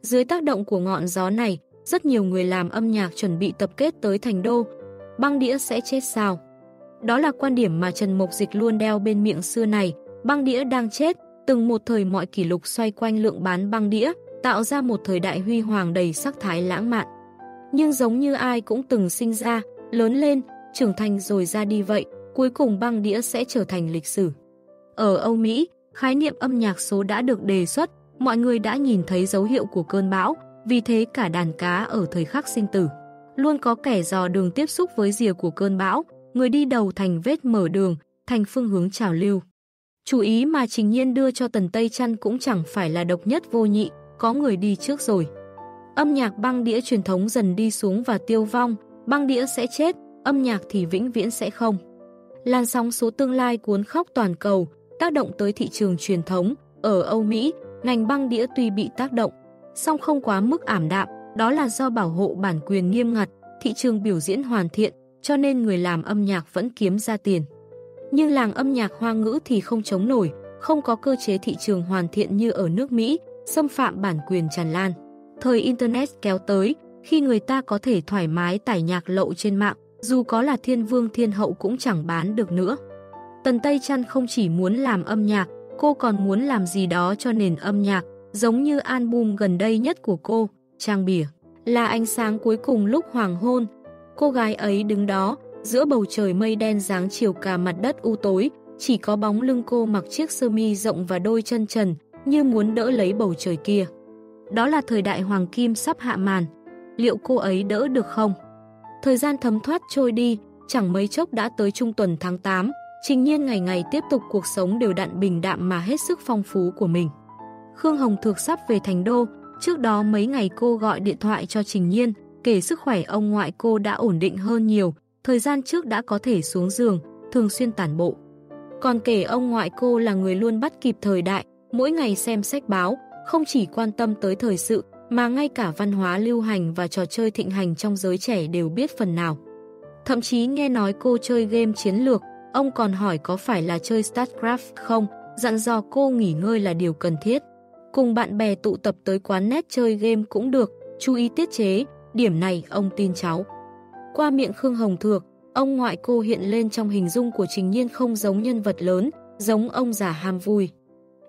Dưới tác động của ngọn gió này, rất nhiều người làm âm nhạc chuẩn bị tập kết tới thành đô. Băng đĩa sẽ chết sao? Đó là quan điểm mà Trần Mộc Dịch luôn đeo bên miệng xưa này. Băng đĩa đang chết, từng một thời mọi kỷ lục xoay quanh lượng bán băng đĩa, tạo ra một thời đại huy hoàng đầy sắc thái lãng mạn. Nhưng giống như ai cũng từng sinh ra, lớn lên, trưởng thành rồi ra đi vậy, cuối cùng băng đĩa sẽ trở thành lịch sử. Ở Âu Mỹ, khái niệm âm nhạc số đã được đề xuất, mọi người đã nhìn thấy dấu hiệu của cơn bão, vì thế cả đàn cá ở thời khắc sinh tử. Luôn có kẻ dò đường tiếp xúc với rìa của cơn bão, người đi đầu thành vết mở đường, thành phương hướng trào lưu. Chú ý mà Trình Nhiên đưa cho Tần Tây chăn cũng chẳng phải là độc nhất vô nhị, có người đi trước rồi. Âm nhạc băng đĩa truyền thống dần đi xuống và tiêu vong, băng đĩa sẽ chết, âm nhạc thì vĩnh viễn sẽ không. Làn sóng số tương lai cuốn khóc toàn cầu, tác động tới thị trường truyền thống. Ở Âu Mỹ, ngành băng đĩa tuy bị tác động, song không quá mức ảm đạm, đó là do bảo hộ bản quyền nghiêm ngặt, thị trường biểu diễn hoàn thiện, cho nên người làm âm nhạc vẫn kiếm ra tiền. Nhưng làng âm nhạc hoa ngữ thì không chống nổi, không có cơ chế thị trường hoàn thiện như ở nước Mỹ, xâm phạm bản quyền tràn lan. Thời Internet kéo tới, khi người ta có thể thoải mái tải nhạc lậu trên mạng, dù có là thiên vương thiên hậu cũng chẳng bán được nữa. Tần Tây Trăn không chỉ muốn làm âm nhạc, cô còn muốn làm gì đó cho nền âm nhạc, giống như album gần đây nhất của cô, Trang Bìa. Là ánh sáng cuối cùng lúc hoàng hôn. Cô gái ấy đứng đó, giữa bầu trời mây đen dáng chiều cả mặt đất u tối, chỉ có bóng lưng cô mặc chiếc sơ mi rộng và đôi chân trần, như muốn đỡ lấy bầu trời kia. Đó là thời đại hoàng kim sắp hạ màn. Liệu cô ấy đỡ được không? Thời gian thấm thoát trôi đi, chẳng mấy chốc đã tới trung tuần tháng 8, Trình nhiên ngày ngày tiếp tục cuộc sống đều đặn bình đạm mà hết sức phong phú của mình. Khương Hồng Thược sắp về thành đô, trước đó mấy ngày cô gọi điện thoại cho Trình Nhiên, kể sức khỏe ông ngoại cô đã ổn định hơn nhiều, thời gian trước đã có thể xuống giường, thường xuyên tản bộ. Còn kể ông ngoại cô là người luôn bắt kịp thời đại, mỗi ngày xem sách báo, không chỉ quan tâm tới thời sự, mà ngay cả văn hóa lưu hành và trò chơi thịnh hành trong giới trẻ đều biết phần nào. Thậm chí nghe nói cô chơi game chiến lược, ông còn hỏi có phải là chơi StarCraft không, dặn dò cô nghỉ ngơi là điều cần thiết. Cùng bạn bè tụ tập tới quán net chơi game cũng được, chú ý tiết chế, điểm này ông tin cháu. Qua miệng Khương Hồng Thược, ông ngoại cô hiện lên trong hình dung của Trình Nhiên không giống nhân vật lớn, giống ông già ham vui.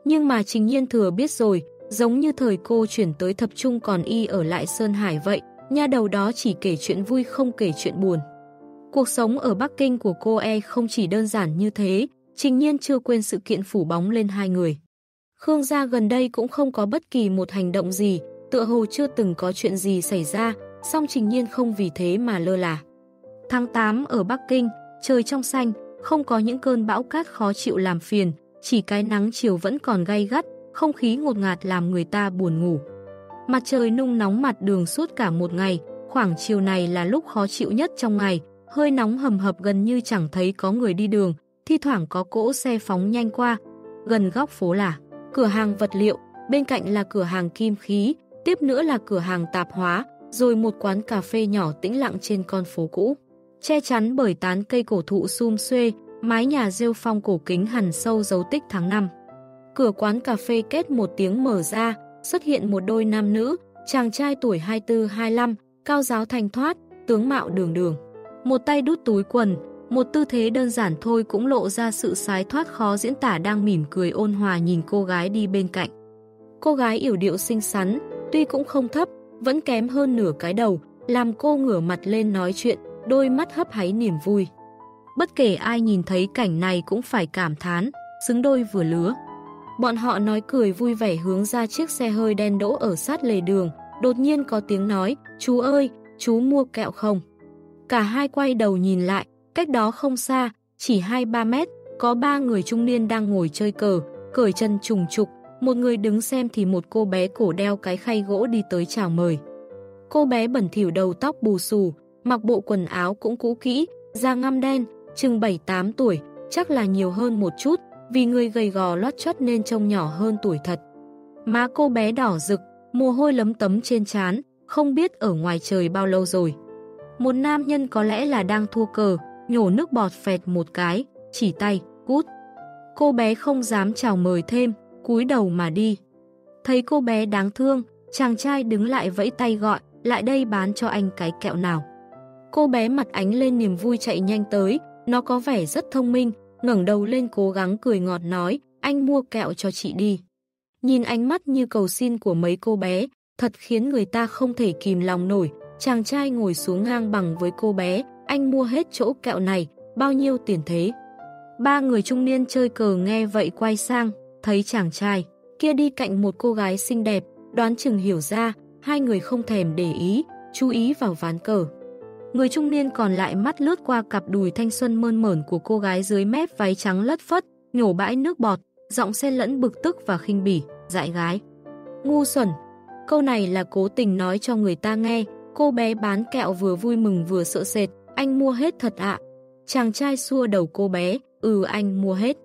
Nhưng mà Trình Nhiên thừa biết rồi, giống như thời cô chuyển tới thập trung còn y ở lại Sơn Hải vậy, nha đầu đó chỉ kể chuyện vui không kể chuyện buồn. Cuộc sống ở Bắc Kinh của cô e không chỉ đơn giản như thế, Trình Nhiên chưa quên sự kiện phủ bóng lên hai người. Khương gia gần đây cũng không có bất kỳ một hành động gì, tựa hồ chưa từng có chuyện gì xảy ra, song Trình Nhiên không vì thế mà lơ là. Tháng 8 ở Bắc Kinh, trời trong xanh, không có những cơn bão cát khó chịu làm phiền, chỉ cái nắng chiều vẫn còn gay gắt, không khí ngột ngạt làm người ta buồn ngủ. Mặt trời nung nóng mặt đường suốt cả một ngày, khoảng chiều này là lúc khó chịu nhất trong ngày, hơi nóng hầm hập gần như chẳng thấy có người đi đường, thi thoảng có cỗ xe phóng nhanh qua. Gần góc phố là cửa hàng vật liệu, bên cạnh là cửa hàng kim khí, tiếp nữa là cửa hàng tạp hóa, rồi một quán cà phê nhỏ tĩnh lặng trên con phố cũ. Che chắn bởi tán cây cổ thụ sum xuê, mái nhà rêu phong cổ kính hằn sâu dấu tích tháng năm. Cửa quán cà phê kết một tiếng mở ra, xuất hiện một đôi nam nữ, chàng trai tuổi 24-25, cao giáo thành thoát, tướng mạo đường đường. Một tay đút túi quần, một tư thế đơn giản thôi cũng lộ ra sự sái thoát khó diễn tả đang mỉm cười ôn hòa nhìn cô gái đi bên cạnh. Cô gái yểu điệu xinh xắn, tuy cũng không thấp, vẫn kém hơn nửa cái đầu, làm cô ngửa mặt lên nói chuyện, đôi mắt hấp háy niềm vui. Bất kể ai nhìn thấy cảnh này cũng phải cảm thán, xứng đôi vừa lứa. Bọn họ nói cười vui vẻ hướng ra chiếc xe hơi đen đỗ ở sát lề đường, đột nhiên có tiếng nói, chú ơi, chú mua kẹo không? Cả hai quay đầu nhìn lại, cách đó không xa, chỉ 2-3 mét, có ba người trung niên đang ngồi chơi cờ, cởi chân trùng trục, một người đứng xem thì một cô bé cổ đeo cái khay gỗ đi tới chào mời. Cô bé bẩn thỉu đầu tóc bù xù, mặc bộ quần áo cũng cũ kỹ, da ngăm đen, chừng 7-8 tuổi, chắc là nhiều hơn một chút, vì người gầy gò lót chót nên trông nhỏ hơn tuổi thật. Má cô bé đỏ rực, mồ hôi lấm tấm trên trán, không biết ở ngoài trời bao lâu rồi. Một nam nhân có lẽ là đang thua cờ, nhổ nước bọt phẹt một cái, chỉ tay, cút. Cô bé không dám chào mời thêm, cúi đầu mà đi. Thấy cô bé đáng thương, chàng trai đứng lại vẫy tay gọi, lại đây bán cho anh cái kẹo nào. Cô bé mặt ánh lên niềm vui chạy nhanh tới, nó có vẻ rất thông minh, ngẩng đầu lên cố gắng cười ngọt nói, anh mua kẹo cho chị đi. Nhìn ánh mắt như cầu xin của mấy cô bé, thật khiến người ta không thể kìm lòng nổi. Chàng trai ngồi xuống ngang bằng với cô bé, anh mua hết chỗ kẹo này, bao nhiêu tiền thế? Ba người trung niên chơi cờ nghe vậy quay sang, thấy chàng trai kia đi cạnh một cô gái xinh đẹp, đoán chừng hiểu ra, hai người không thèm để ý, chú ý vào ván cờ. Người trung niên còn lại mắt lướt qua cặp đùi thanh xuân mơn mởn của cô gái dưới mép váy trắng lất phất, nhổ bãi nước bọt, giọng xen lẫn bực tức và khinh bỉ, dại gái. Ngu xuẩn, câu này là cố tình nói cho người ta nghe, cô bé bán kẹo vừa vui mừng vừa sợ sệt, anh mua hết thật ạ. Chàng trai xua đầu cô bé, ừ anh mua hết.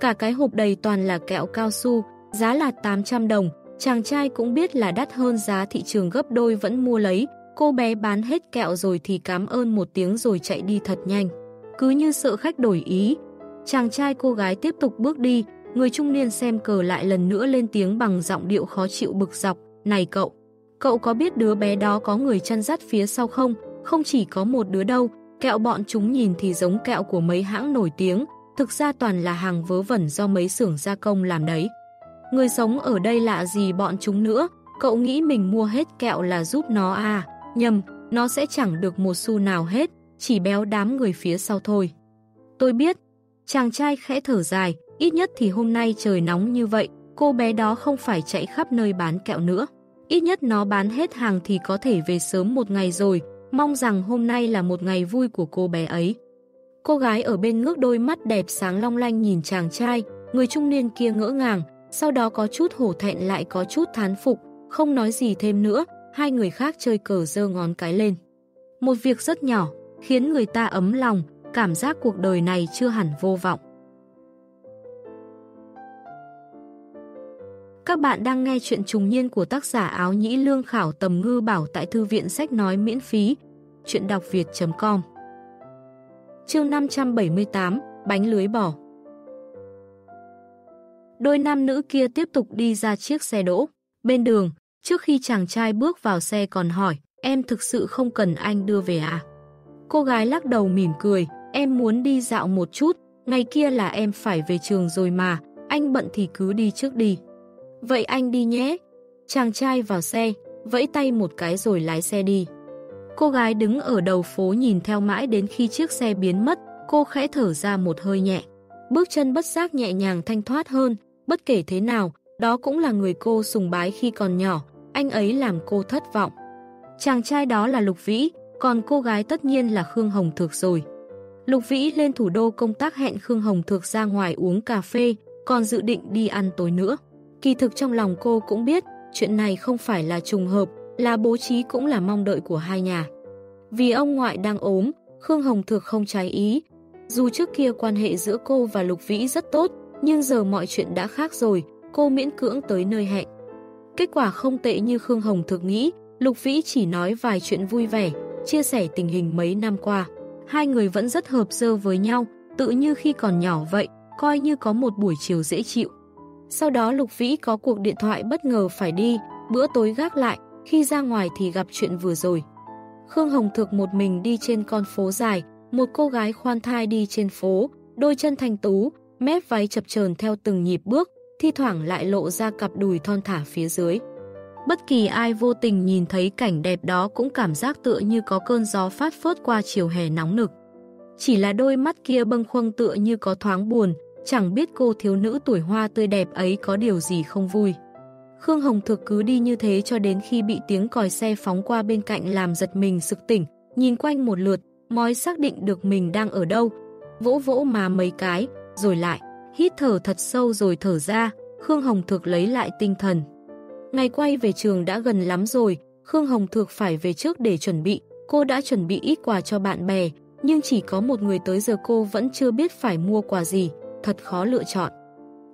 Cả cái hộp đầy toàn là kẹo cao su, giá là 800 đồng, chàng trai cũng biết là đắt hơn giá thị trường gấp đôi vẫn mua lấy, cô bé bán hết kẹo rồi thì cảm ơn một tiếng rồi chạy đi thật nhanh. Cứ như sợ khách đổi ý, chàng trai cô gái tiếp tục bước đi, người trung niên xem cờ lại lần nữa lên tiếng bằng giọng điệu khó chịu bực dọc, này cậu, cậu có biết đứa bé đó có người chân dắt phía sau không? Không chỉ có một đứa đâu, kẹo bọn chúng nhìn thì giống kẹo của mấy hãng nổi tiếng, thực ra toàn là hàng vớ vẩn do mấy xưởng gia công làm đấy. Người sống ở đây lạ gì bọn chúng nữa, cậu nghĩ mình mua hết kẹo là giúp nó à, nhầm, nó sẽ chẳng được một xu nào hết, chỉ béo đám người phía sau thôi. Tôi biết, chàng trai khẽ thở dài, ít nhất thì hôm nay trời nóng như vậy, cô bé đó không phải chạy khắp nơi bán kẹo nữa. Ít nhất nó bán hết hàng thì có thể về sớm một ngày rồi, mong rằng hôm nay là một ngày vui của cô bé ấy. Cô gái ở bên ngước đôi mắt đẹp sáng long lanh nhìn chàng trai, người trung niên kia ngỡ ngàng, sau đó có chút hổ thẹn lại có chút thán phục, không nói gì thêm nữa, hai người khác chơi cờ dơ ngón cái lên. Một việc rất nhỏ, khiến người ta ấm lòng, cảm giác cuộc đời này chưa hẳn vô vọng. Các bạn đang nghe chuyện trùng niên của tác giả áo nhĩ lương khảo tầm ngư bảo tại thư viện sách nói miễn phí, chuyện đọc việt.com Chương 578, Bánh lưới bỏ Đôi nam nữ kia tiếp tục đi ra chiếc xe đỗ. Bên đường, trước khi chàng trai bước vào xe còn hỏi, em thực sự không cần anh đưa về à? Cô gái lắc đầu mỉm cười, em muốn đi dạo một chút, ngày kia là em phải về trường rồi mà, anh bận thì cứ đi trước đi. Vậy anh đi nhé. Chàng trai vào xe, vẫy tay một cái rồi lái xe đi. Cô gái đứng ở đầu phố nhìn theo mãi đến khi chiếc xe biến mất, cô khẽ thở ra một hơi nhẹ. Bước chân bất giác nhẹ nhàng thanh thoát hơn, bất kể thế nào, đó cũng là người cô sùng bái khi còn nhỏ, anh ấy làm cô thất vọng. Chàng trai đó là Lục Vĩ, còn cô gái tất nhiên là Khương Hồng Thược rồi. Lục Vĩ lên thủ đô công tác hẹn Khương Hồng Thược ra ngoài uống cà phê, còn dự định đi ăn tối nữa. Kỳ thực trong lòng cô cũng biết, chuyện này không phải là trùng hợp, là bố trí cũng là mong đợi của hai nhà. Vì ông ngoại đang ốm, Khương Hồng Thược không trái ý. Dù trước kia quan hệ giữa cô và Lục Vĩ rất tốt, nhưng giờ mọi chuyện đã khác rồi, cô miễn cưỡng tới nơi hẹn. Kết quả không tệ như Khương Hồng thực nghĩ, Lục Vĩ chỉ nói vài chuyện vui vẻ, chia sẻ tình hình mấy năm qua. Hai người vẫn rất hợp dơ với nhau, tự như khi còn nhỏ vậy, coi như có một buổi chiều dễ chịu. Sau đó Lục Vĩ có cuộc điện thoại bất ngờ phải đi, bữa tối gác lại, khi ra ngoài thì gặp chuyện vừa rồi. Khương Hồng Thực một mình đi trên con phố dài, một cô gái khoan thai đi trên phố, đôi chân thanh tú, mép váy chập chờn theo từng nhịp bước, thi thoảng lại lộ ra cặp đùi thon thả phía dưới. Bất kỳ ai vô tình nhìn thấy cảnh đẹp đó cũng cảm giác tựa như có cơn gió phát phớt qua chiều hè nóng nực. Chỉ là đôi mắt kia bâng khuâng tựa như có thoáng buồn, chẳng biết cô thiếu nữ tuổi hoa tươi đẹp ấy có điều gì không vui. Khương Hồng Thực cứ đi như thế cho đến khi bị tiếng còi xe phóng qua bên cạnh làm giật mình sực tỉnh, nhìn quanh một lượt, mới xác định được mình đang ở đâu. Vỗ vỗ mà mấy cái, rồi lại, hít thở thật sâu rồi thở ra, Khương Hồng Thực lấy lại tinh thần. Ngày quay về trường đã gần lắm rồi, Khương Hồng Thực phải về trước để chuẩn bị, cô đã chuẩn bị ít quà cho bạn bè, nhưng chỉ có một người tới giờ cô vẫn chưa biết phải mua quà gì, thật khó lựa chọn.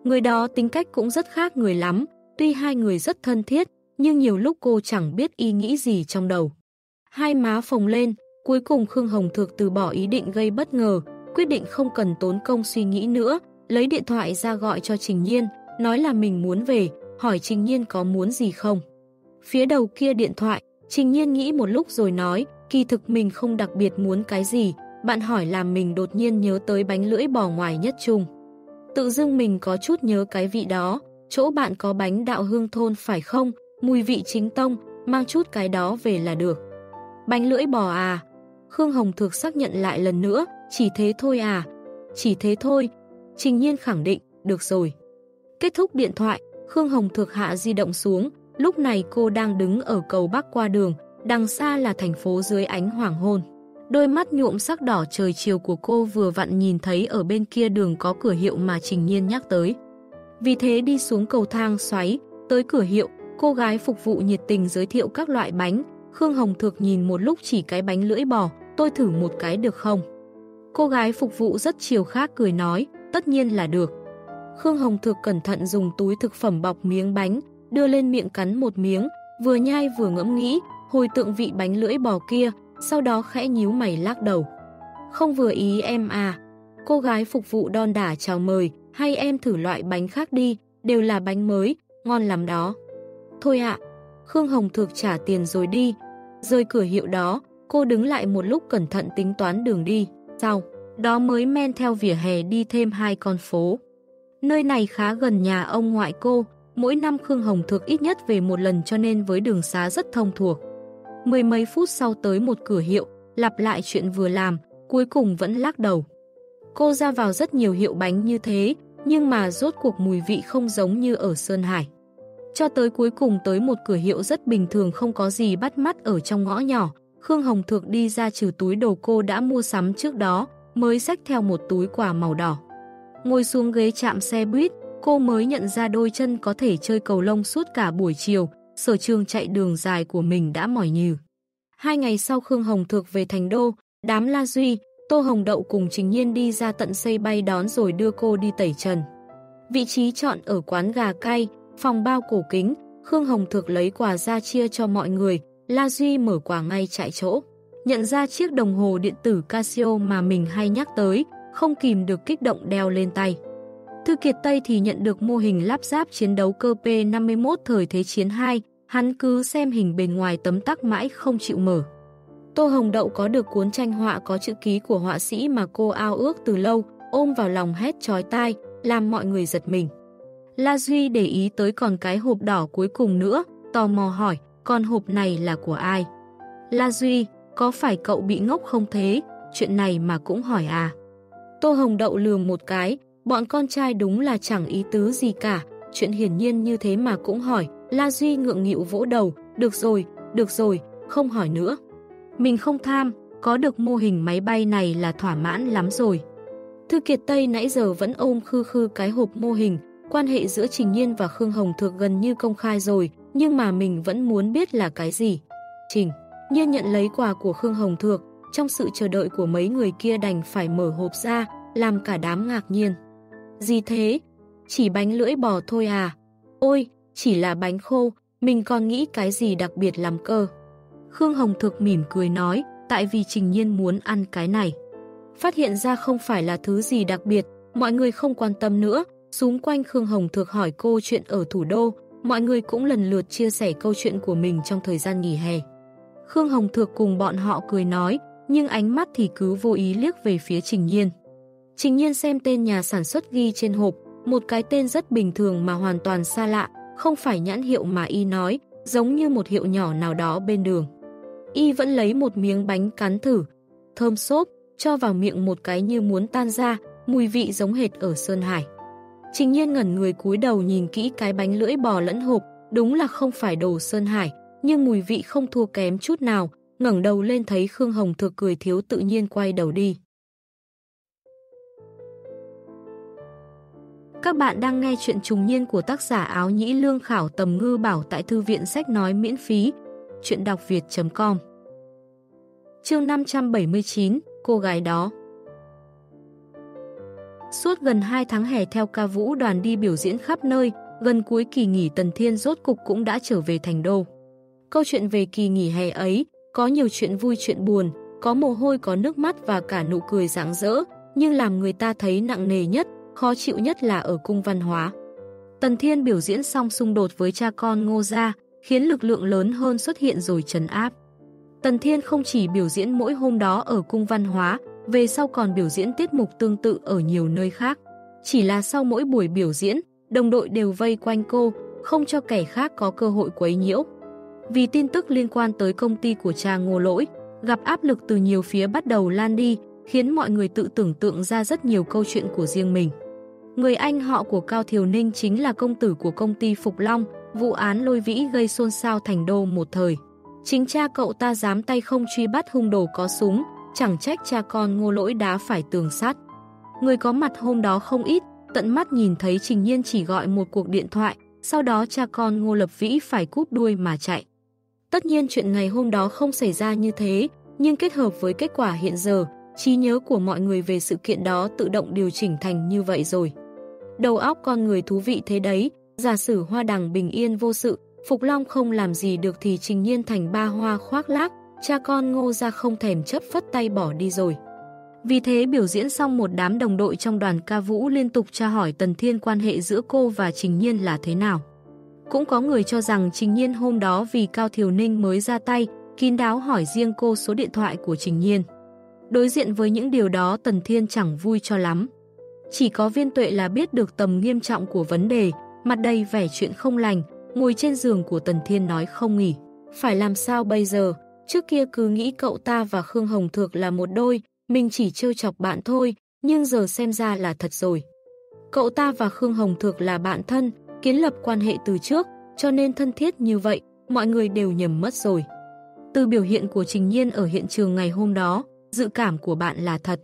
Người đó tính cách cũng rất khác người lắm, tuy hai người rất thân thiết, nhưng nhiều lúc cô chẳng biết ý nghĩ gì trong đầu. Hai má phồng lên, cuối cùng Khương Hồng Thược từ bỏ ý định gây bất ngờ, quyết định không cần tốn công suy nghĩ nữa, lấy điện thoại ra gọi cho Trình Nhiên, nói là mình muốn về, hỏi Trình Nhiên có muốn gì không. Phía đầu kia điện thoại, Trình Nhiên nghĩ một lúc rồi nói, kỳ thực mình không đặc biệt muốn cái gì, bạn hỏi làm mình đột nhiên nhớ tới bánh lưỡi bò ngoài nhất trung. Tự dưng mình có chút nhớ cái vị đó, chỗ bạn có bánh đạo hương thôn phải không, mùi vị chính tông, mang chút cái đó về là được. Bánh lưỡi bò à? Khương Hồng Thực xác nhận lại lần nữa, chỉ thế thôi à? Chỉ thế thôi. Trình nhiên khẳng định, được rồi. Kết thúc điện thoại, Khương Hồng Thực hạ di động xuống, lúc này cô đang đứng ở cầu Bắc qua đường, đằng xa là thành phố dưới ánh hoàng hôn. Đôi mắt nhuộm sắc đỏ trời chiều của cô vừa vặn nhìn thấy ở bên kia đường có cửa hiệu mà Trình Nhiên nhắc tới. Vì thế đi xuống cầu thang xoáy, tới cửa hiệu, cô gái phục vụ nhiệt tình giới thiệu các loại bánh. Khương Hồng Thược nhìn một lúc chỉ cái bánh lưỡi bò, tôi thử một cái được không? Cô gái phục vụ rất chiều khác cười nói, tất nhiên là được. Khương Hồng Thược cẩn thận dùng túi thực phẩm bọc miếng bánh, đưa lên miệng cắn một miếng, vừa nhai vừa ngẫm nghĩ, hồi tượng vị bánh lưỡi bò kia, sau đó khẽ nhíu mày lắc đầu. Không vừa ý em à. Cô gái phục vụ đon đả chào mời, hay em thử loại bánh khác đi, đều là bánh mới, ngon lắm đó. Thôi ạ, Khương Hồng Thược trả tiền rồi đi. Rời cửa hiệu đó, cô đứng lại một lúc cẩn thận tính toán đường đi. Sau, đó mới men theo vỉa hè đi thêm hai con phố. Nơi này khá gần nhà ông ngoại cô, mỗi năm Khương Hồng Thược ít nhất về một lần cho nên với đường xá rất thông thuộc. Mười mấy phút sau tới một cửa hiệu, lặp lại chuyện vừa làm, cuối cùng vẫn lắc đầu. Cô ra vào rất nhiều hiệu bánh như thế, nhưng mà rốt cuộc mùi vị không giống như ở Sơn Hải. Cho tới cuối cùng tới một cửa hiệu rất bình thường không có gì bắt mắt ở trong ngõ nhỏ, Khương Hồng Thược đi ra trừ túi đồ cô đã mua sắm trước đó, mới xách theo một túi quà màu đỏ. Ngồi xuống ghế chạm xe buýt, cô mới nhận ra đôi chân có thể chơi cầu lông suốt cả buổi chiều, sở trường chạy đường dài của mình đã mỏi nhừ. Hai ngày sau Khương Hồng Thược về thành đô, đám La Duy, Tô Hồng Đậu cùng Trình Nhiên đi ra tận xây bay đón rồi đưa cô đi tẩy trần. Vị trí chọn ở quán gà cay, phòng bao cổ kính, Khương Hồng Thược lấy quà ra chia cho mọi người, La Duy mở quà ngay chạy chỗ. Nhận ra chiếc đồng hồ điện tử Casio mà mình hay nhắc tới, không kìm được kích động đeo lên tay. Thư Kiệt Tây thì nhận được mô hình lắp ráp chiến đấu cơ P-51 thời Thế chiến 2, hắn cứ xem hình bên ngoài tấm tắc mãi không chịu mở. Tô Hồng Đậu có được cuốn tranh họa có chữ ký của họa sĩ mà cô ao ước từ lâu, ôm vào lòng hét trói tai, làm mọi người giật mình. La Duy để ý tới còn cái hộp đỏ cuối cùng nữa, tò mò hỏi, con hộp này là của ai? La Duy, có phải cậu bị ngốc không thế? Chuyện này mà cũng hỏi à? Tô Hồng Đậu lường một cái, bọn con trai đúng là chẳng ý tứ gì cả, chuyện hiển nhiên như thế mà cũng hỏi, La Duy ngượng nghịu vỗ đầu, được rồi, được rồi, không hỏi nữa. Mình không tham, có được mô hình máy bay này là thỏa mãn lắm rồi. Thư Kiệt Tây nãy giờ vẫn ôm khư khư cái hộp mô hình, quan hệ giữa Trình Nhiên và Khương Hồng Thược gần như công khai rồi, nhưng mà mình vẫn muốn biết là cái gì. Trình Nhiên nhận lấy quà của Khương Hồng Thược, trong sự chờ đợi của mấy người kia đành phải mở hộp ra, làm cả đám ngạc nhiên. Gì thế? Chỉ bánh lưỡi bò thôi à? Ôi, chỉ là bánh khô, mình còn nghĩ cái gì đặc biệt làm cơ. Khương Hồng Thược mỉm cười nói, tại vì Trình Nhiên muốn ăn cái này. Phát hiện ra không phải là thứ gì đặc biệt, mọi người không quan tâm nữa, xung quanh Khương Hồng Thược hỏi cô chuyện ở thủ đô, mọi người cũng lần lượt chia sẻ câu chuyện của mình trong thời gian nghỉ hè. Khương Hồng Thược cùng bọn họ cười nói, nhưng ánh mắt thì cứ vô ý liếc về phía Trình Nhiên. Trình Nhiên xem tên nhà sản xuất ghi trên hộp, một cái tên rất bình thường mà hoàn toàn xa lạ, không phải nhãn hiệu mà y nói, giống như một hiệu nhỏ nào đó bên đường. Y vẫn lấy một miếng bánh cắn thử, thơm xốp, cho vào miệng một cái như muốn tan ra, mùi vị giống hệt ở Sơn Hải. Trình nhiên ngẩn người cúi đầu nhìn kỹ cái bánh lưỡi bò lẫn hộp, đúng là không phải đồ Sơn Hải, nhưng mùi vị không thua kém chút nào, ngẩng đầu lên thấy Khương Hồng Thược cười thiếu tự nhiên quay đầu đi. Các bạn đang nghe chuyện trùng niên của tác giả áo nhĩ lương khảo tầm ngư bảo tại thư viện sách nói miễn phí, chuyện đọc việt.com Chương 579, cô gái đó Suốt gần 2 tháng hè theo ca vũ đoàn đi biểu diễn khắp nơi, gần cuối kỳ nghỉ Tần Thiên rốt cục cũng đã trở về thành đô. Câu chuyện về kỳ nghỉ hè ấy, có nhiều chuyện vui chuyện buồn, có mồ hôi có nước mắt và cả nụ cười rạng rỡ, nhưng làm người ta thấy nặng nề nhất, khó chịu nhất là ở cung văn hóa. Tần Thiên biểu diễn xong xung đột với cha con Ngô Gia, khiến lực lượng lớn hơn xuất hiện rồi trấn áp. Tần Thiên không chỉ biểu diễn mỗi hôm đó ở cung văn hóa, về sau còn biểu diễn tiết mục tương tự ở nhiều nơi khác. Chỉ là sau mỗi buổi biểu diễn, đồng đội đều vây quanh cô, không cho kẻ khác có cơ hội quấy nhiễu. Vì tin tức liên quan tới công ty của cha ngô lỗi, gặp áp lực từ nhiều phía bắt đầu lan đi, khiến mọi người tự tưởng tượng ra rất nhiều câu chuyện của riêng mình. Người anh họ của Cao Thiều Ninh chính là công tử của công ty Phục Long, vụ án lôi vĩ gây xôn xao thành đô một thời. Chính cha cậu ta dám tay không truy bắt hung đồ có súng, chẳng trách cha con ngô lỗi đá phải tường sát. Người có mặt hôm đó không ít, tận mắt nhìn thấy Trình Nhiên chỉ gọi một cuộc điện thoại, sau đó cha con ngô lập vĩ phải cúp đuôi mà chạy. Tất nhiên chuyện ngày hôm đó không xảy ra như thế, nhưng kết hợp với kết quả hiện giờ, trí nhớ của mọi người về sự kiện đó tự động điều chỉnh thành như vậy rồi. Đầu óc con người thú vị thế đấy, giả sử hoa đằng bình yên vô sự, Phục Long không làm gì được thì trình nhiên thành ba hoa khoác lác, cha con ngô ra không thèm chấp phất tay bỏ đi rồi. Vì thế biểu diễn xong một đám đồng đội trong đoàn ca vũ liên tục tra hỏi Tần Thiên quan hệ giữa cô và Trình Nhiên là thế nào. Cũng có người cho rằng Trình Nhiên hôm đó vì Cao Thiều Ninh mới ra tay, kín đáo hỏi riêng cô số điện thoại của Trình Nhiên. Đối diện với những điều đó Tần Thiên chẳng vui cho lắm. Chỉ có viên tuệ là biết được tầm nghiêm trọng của vấn đề, mặt đầy vẻ chuyện không lành, ngồi trên giường của Tần Thiên nói không nghỉ. Phải làm sao bây giờ? Trước kia cứ nghĩ cậu ta và Khương Hồng Thược là một đôi, mình chỉ trêu chọc bạn thôi, nhưng giờ xem ra là thật rồi. Cậu ta và Khương Hồng Thược là bạn thân, kiến lập quan hệ từ trước, cho nên thân thiết như vậy, mọi người đều nhầm mất rồi. Từ biểu hiện của Trình Nhiên ở hiện trường ngày hôm đó, dự cảm của bạn là thật.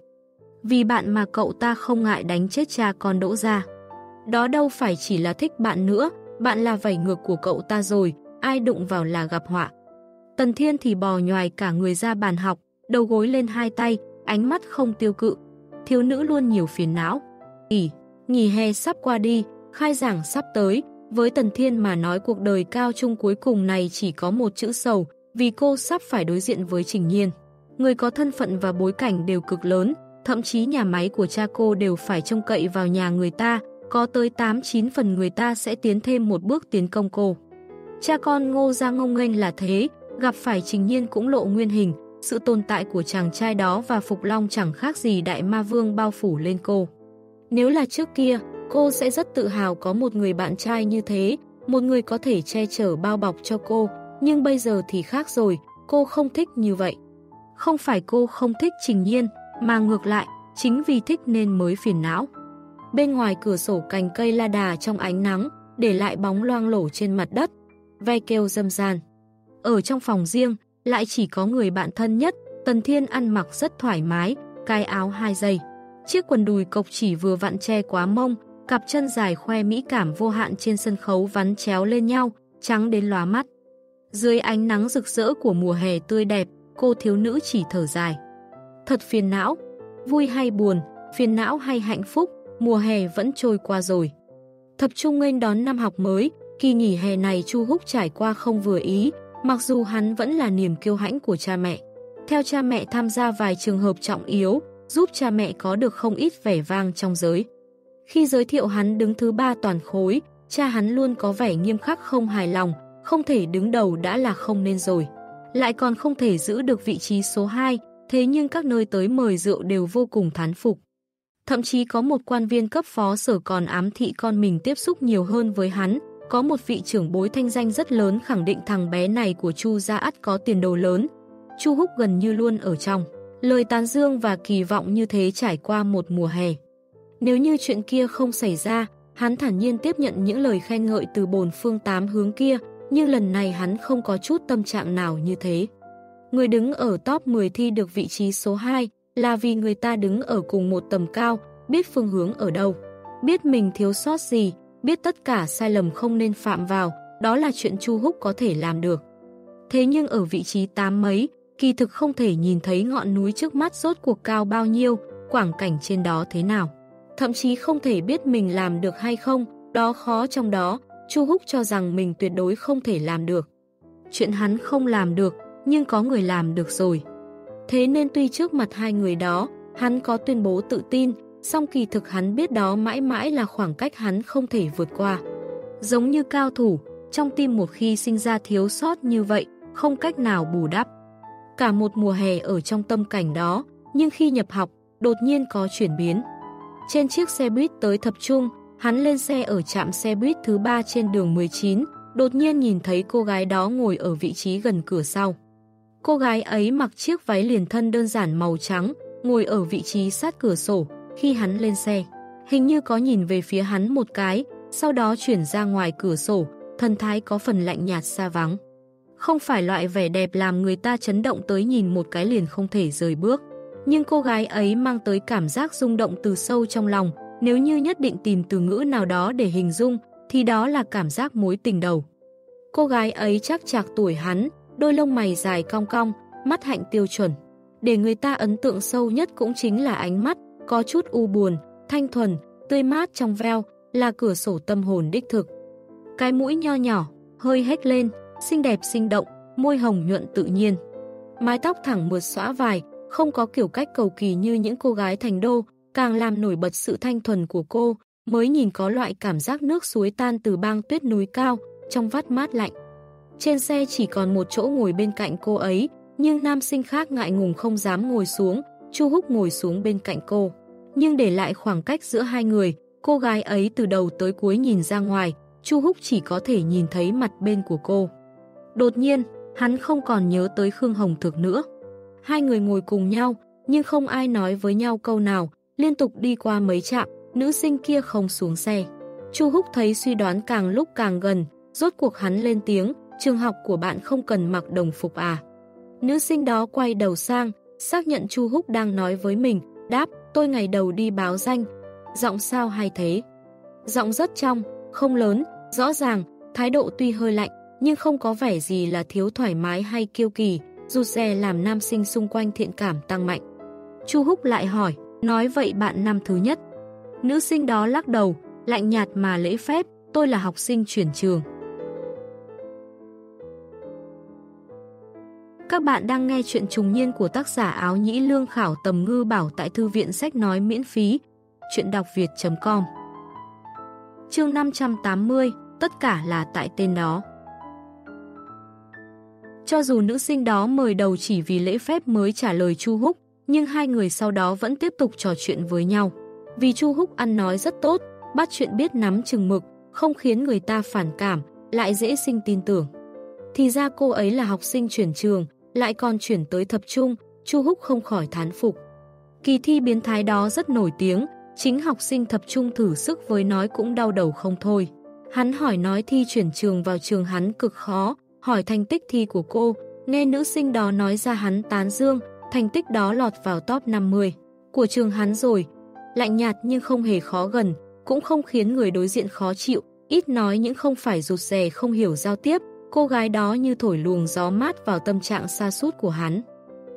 Vì bạn mà cậu ta không ngại đánh chết cha con đỗ ra. Đó đâu phải chỉ là thích bạn nữa, bạn là vảy ngược của cậu ta rồi, ai đụng vào là gặp họa. Tần Thiên thì bò nhoài cả người ra bàn học, đầu gối lên hai tay, ánh mắt không tiêu cự. Thiếu nữ luôn nhiều phiền não. Ỉ, nghỉ hè sắp qua đi, khai giảng sắp tới, với Tần Thiên mà nói cuộc đời cao trung cuối cùng này chỉ có một chữ sầu, vì cô sắp phải đối diện với Trình Nhiên. Người có thân phận và bối cảnh đều cực lớn, thậm chí nhà máy của cha cô đều phải trông cậy vào nhà người ta, có tới 8-9 phần người ta sẽ tiến thêm một bước tiến công cô. Cha con ngô ra ngông nghênh là thế, gặp phải trình nhiên cũng lộ nguyên hình, sự tồn tại của chàng trai đó và Phục Long chẳng khác gì đại ma vương bao phủ lên cô. Nếu là trước kia, cô sẽ rất tự hào có một người bạn trai như thế, một người có thể che chở bao bọc cho cô, nhưng bây giờ thì khác rồi, cô không thích như vậy. Không phải cô không thích trình nhiên, mà ngược lại, chính vì thích nên mới phiền não. Bên ngoài cửa sổ cành cây la đà trong ánh nắng, để lại bóng loang lổ trên mặt đất, ve kêu dâm gian. Ở trong phòng riêng, lại chỉ có người bạn thân nhất, Tần Thiên ăn mặc rất thoải mái, cài áo hai giây. Chiếc quần đùi cộc chỉ vừa vặn che quá mông, cặp chân dài khoe mỹ cảm vô hạn trên sân khấu vắn chéo lên nhau, trắng đến lóa mắt. Dưới ánh nắng rực rỡ của mùa hè tươi đẹp, cô thiếu nữ chỉ thở dài. Thật phiền não, vui hay buồn, phiền não hay hạnh phúc, mùa hè vẫn trôi qua rồi. Tập trung nghênh đón năm học mới, kỳ nghỉ hè này Chu Húc trải qua không vừa ý, mặc dù hắn vẫn là niềm kiêu hãnh của cha mẹ. Theo cha mẹ tham gia vài trường hợp trọng yếu, giúp cha mẹ có được không ít vẻ vang trong giới. Khi giới thiệu hắn đứng thứ ba toàn khối, cha hắn luôn có vẻ nghiêm khắc không hài lòng, không thể đứng đầu đã là không nên rồi. Lại còn không thể giữ được vị trí số 2, thế nhưng các nơi tới mời rượu đều vô cùng thán phục. Thậm chí có một quan viên cấp phó sở còn ám thị con mình tiếp xúc nhiều hơn với hắn, có một vị trưởng bối thanh danh rất lớn khẳng định thằng bé này của Chu Gia Ắt có tiền đồ lớn. Chu Húc gần như luôn ở trong. Lời tán dương và kỳ vọng như thế trải qua một mùa hè. Nếu như chuyện kia không xảy ra, hắn thản nhiên tiếp nhận những lời khen ngợi từ bồn phương tám hướng kia, nhưng lần này hắn không có chút tâm trạng nào như thế. Người đứng ở top 10 thi được vị trí số 2 là vì người ta đứng ở cùng một tầm cao, biết phương hướng ở đâu, biết mình thiếu sót gì, biết tất cả sai lầm không nên phạm vào, đó là chuyện Chu Húc có thể làm được. Thế nhưng ở vị trí tám mấy, kỳ thực không thể nhìn thấy ngọn núi trước mắt rốt cuộc cao bao nhiêu, quảng cảnh trên đó thế nào. Thậm chí không thể biết mình làm được hay không, đó khó trong đó, Chu Húc cho rằng mình tuyệt đối không thể làm được. Chuyện hắn không làm được, nhưng có người làm được rồi. Thế nên tuy trước mặt hai người đó, hắn có tuyên bố tự tin, song kỳ thực hắn biết đó mãi mãi là khoảng cách hắn không thể vượt qua. Giống như cao thủ, trong tim một khi sinh ra thiếu sót như vậy, không cách nào bù đắp. Cả một mùa hè ở trong tâm cảnh đó, nhưng khi nhập học, đột nhiên có chuyển biến. Trên chiếc xe buýt tới thập trung, hắn lên xe ở trạm xe buýt thứ ba trên đường 19, đột nhiên nhìn thấy cô gái đó ngồi ở vị trí gần cửa sau. Cô gái ấy mặc chiếc váy liền thân đơn giản màu trắng, ngồi ở vị trí sát cửa sổ, khi hắn lên xe. Hình như có nhìn về phía hắn một cái, sau đó chuyển ra ngoài cửa sổ, thần thái có phần lạnh nhạt xa vắng. Không phải loại vẻ đẹp làm người ta chấn động tới nhìn một cái liền không thể rời bước. Nhưng cô gái ấy mang tới cảm giác rung động từ sâu trong lòng, nếu như nhất định tìm từ ngữ nào đó để hình dung, thì đó là cảm giác mối tình đầu. Cô gái ấy chắc chạc tuổi hắn, đôi lông mày dài cong cong, mắt hạnh tiêu chuẩn. Để người ta ấn tượng sâu nhất cũng chính là ánh mắt, có chút u buồn, thanh thuần, tươi mát trong veo, là cửa sổ tâm hồn đích thực. Cái mũi nho nhỏ, hơi hét lên, xinh đẹp sinh động, môi hồng nhuận tự nhiên. Mái tóc thẳng mượt xõa vài, không có kiểu cách cầu kỳ như những cô gái thành đô, càng làm nổi bật sự thanh thuần của cô, mới nhìn có loại cảm giác nước suối tan từ băng tuyết núi cao, trong vắt mát lạnh. Trên xe chỉ còn một chỗ ngồi bên cạnh cô ấy, nhưng nam sinh khác ngại ngùng không dám ngồi xuống, Chu Húc ngồi xuống bên cạnh cô. Nhưng để lại khoảng cách giữa hai người, cô gái ấy từ đầu tới cuối nhìn ra ngoài, Chu Húc chỉ có thể nhìn thấy mặt bên của cô. Đột nhiên, hắn không còn nhớ tới Khương Hồng Thực nữa. Hai người ngồi cùng nhau, nhưng không ai nói với nhau câu nào, liên tục đi qua mấy trạm, nữ sinh kia không xuống xe. Chu Húc thấy suy đoán càng lúc càng gần, rốt cuộc hắn lên tiếng, trường học của bạn không cần mặc đồng phục à. Nữ sinh đó quay đầu sang, xác nhận Chu Húc đang nói với mình, đáp, tôi ngày đầu đi báo danh. Giọng sao hay thế? Giọng rất trong, không lớn, rõ ràng, thái độ tuy hơi lạnh, nhưng không có vẻ gì là thiếu thoải mái hay kiêu kỳ, rụt rè làm nam sinh xung quanh thiện cảm tăng mạnh. Chu Húc lại hỏi, nói vậy bạn năm thứ nhất. Nữ sinh đó lắc đầu, lạnh nhạt mà lễ phép, tôi là học sinh chuyển trường. Các bạn đang nghe chuyện trùng niên của tác giả áo nhĩ lương khảo tầm ngư bảo tại thư viện sách nói miễn phí. Chuyện đọc việt.com Chương 580 Tất cả là tại tên đó cho dù nữ sinh đó mời đầu chỉ vì lễ phép mới trả lời Chu Húc, nhưng hai người sau đó vẫn tiếp tục trò chuyện với nhau. Vì Chu Húc ăn nói rất tốt, bắt chuyện biết nắm chừng mực, không khiến người ta phản cảm, lại dễ sinh tin tưởng. Thì ra cô ấy là học sinh chuyển trường, lại còn chuyển tới thập trung, Chu Húc không khỏi thán phục. Kỳ thi biến thái đó rất nổi tiếng, chính học sinh thập trung thử sức với nói cũng đau đầu không thôi. Hắn hỏi nói thi chuyển trường vào trường hắn cực khó, hỏi thành tích thi của cô, nghe nữ sinh đó nói ra hắn tán dương, thành tích đó lọt vào top 50 của trường hắn rồi. Lạnh nhạt nhưng không hề khó gần, cũng không khiến người đối diện khó chịu, ít nói những không phải rụt rè không hiểu giao tiếp, cô gái đó như thổi luồng gió mát vào tâm trạng xa sút của hắn.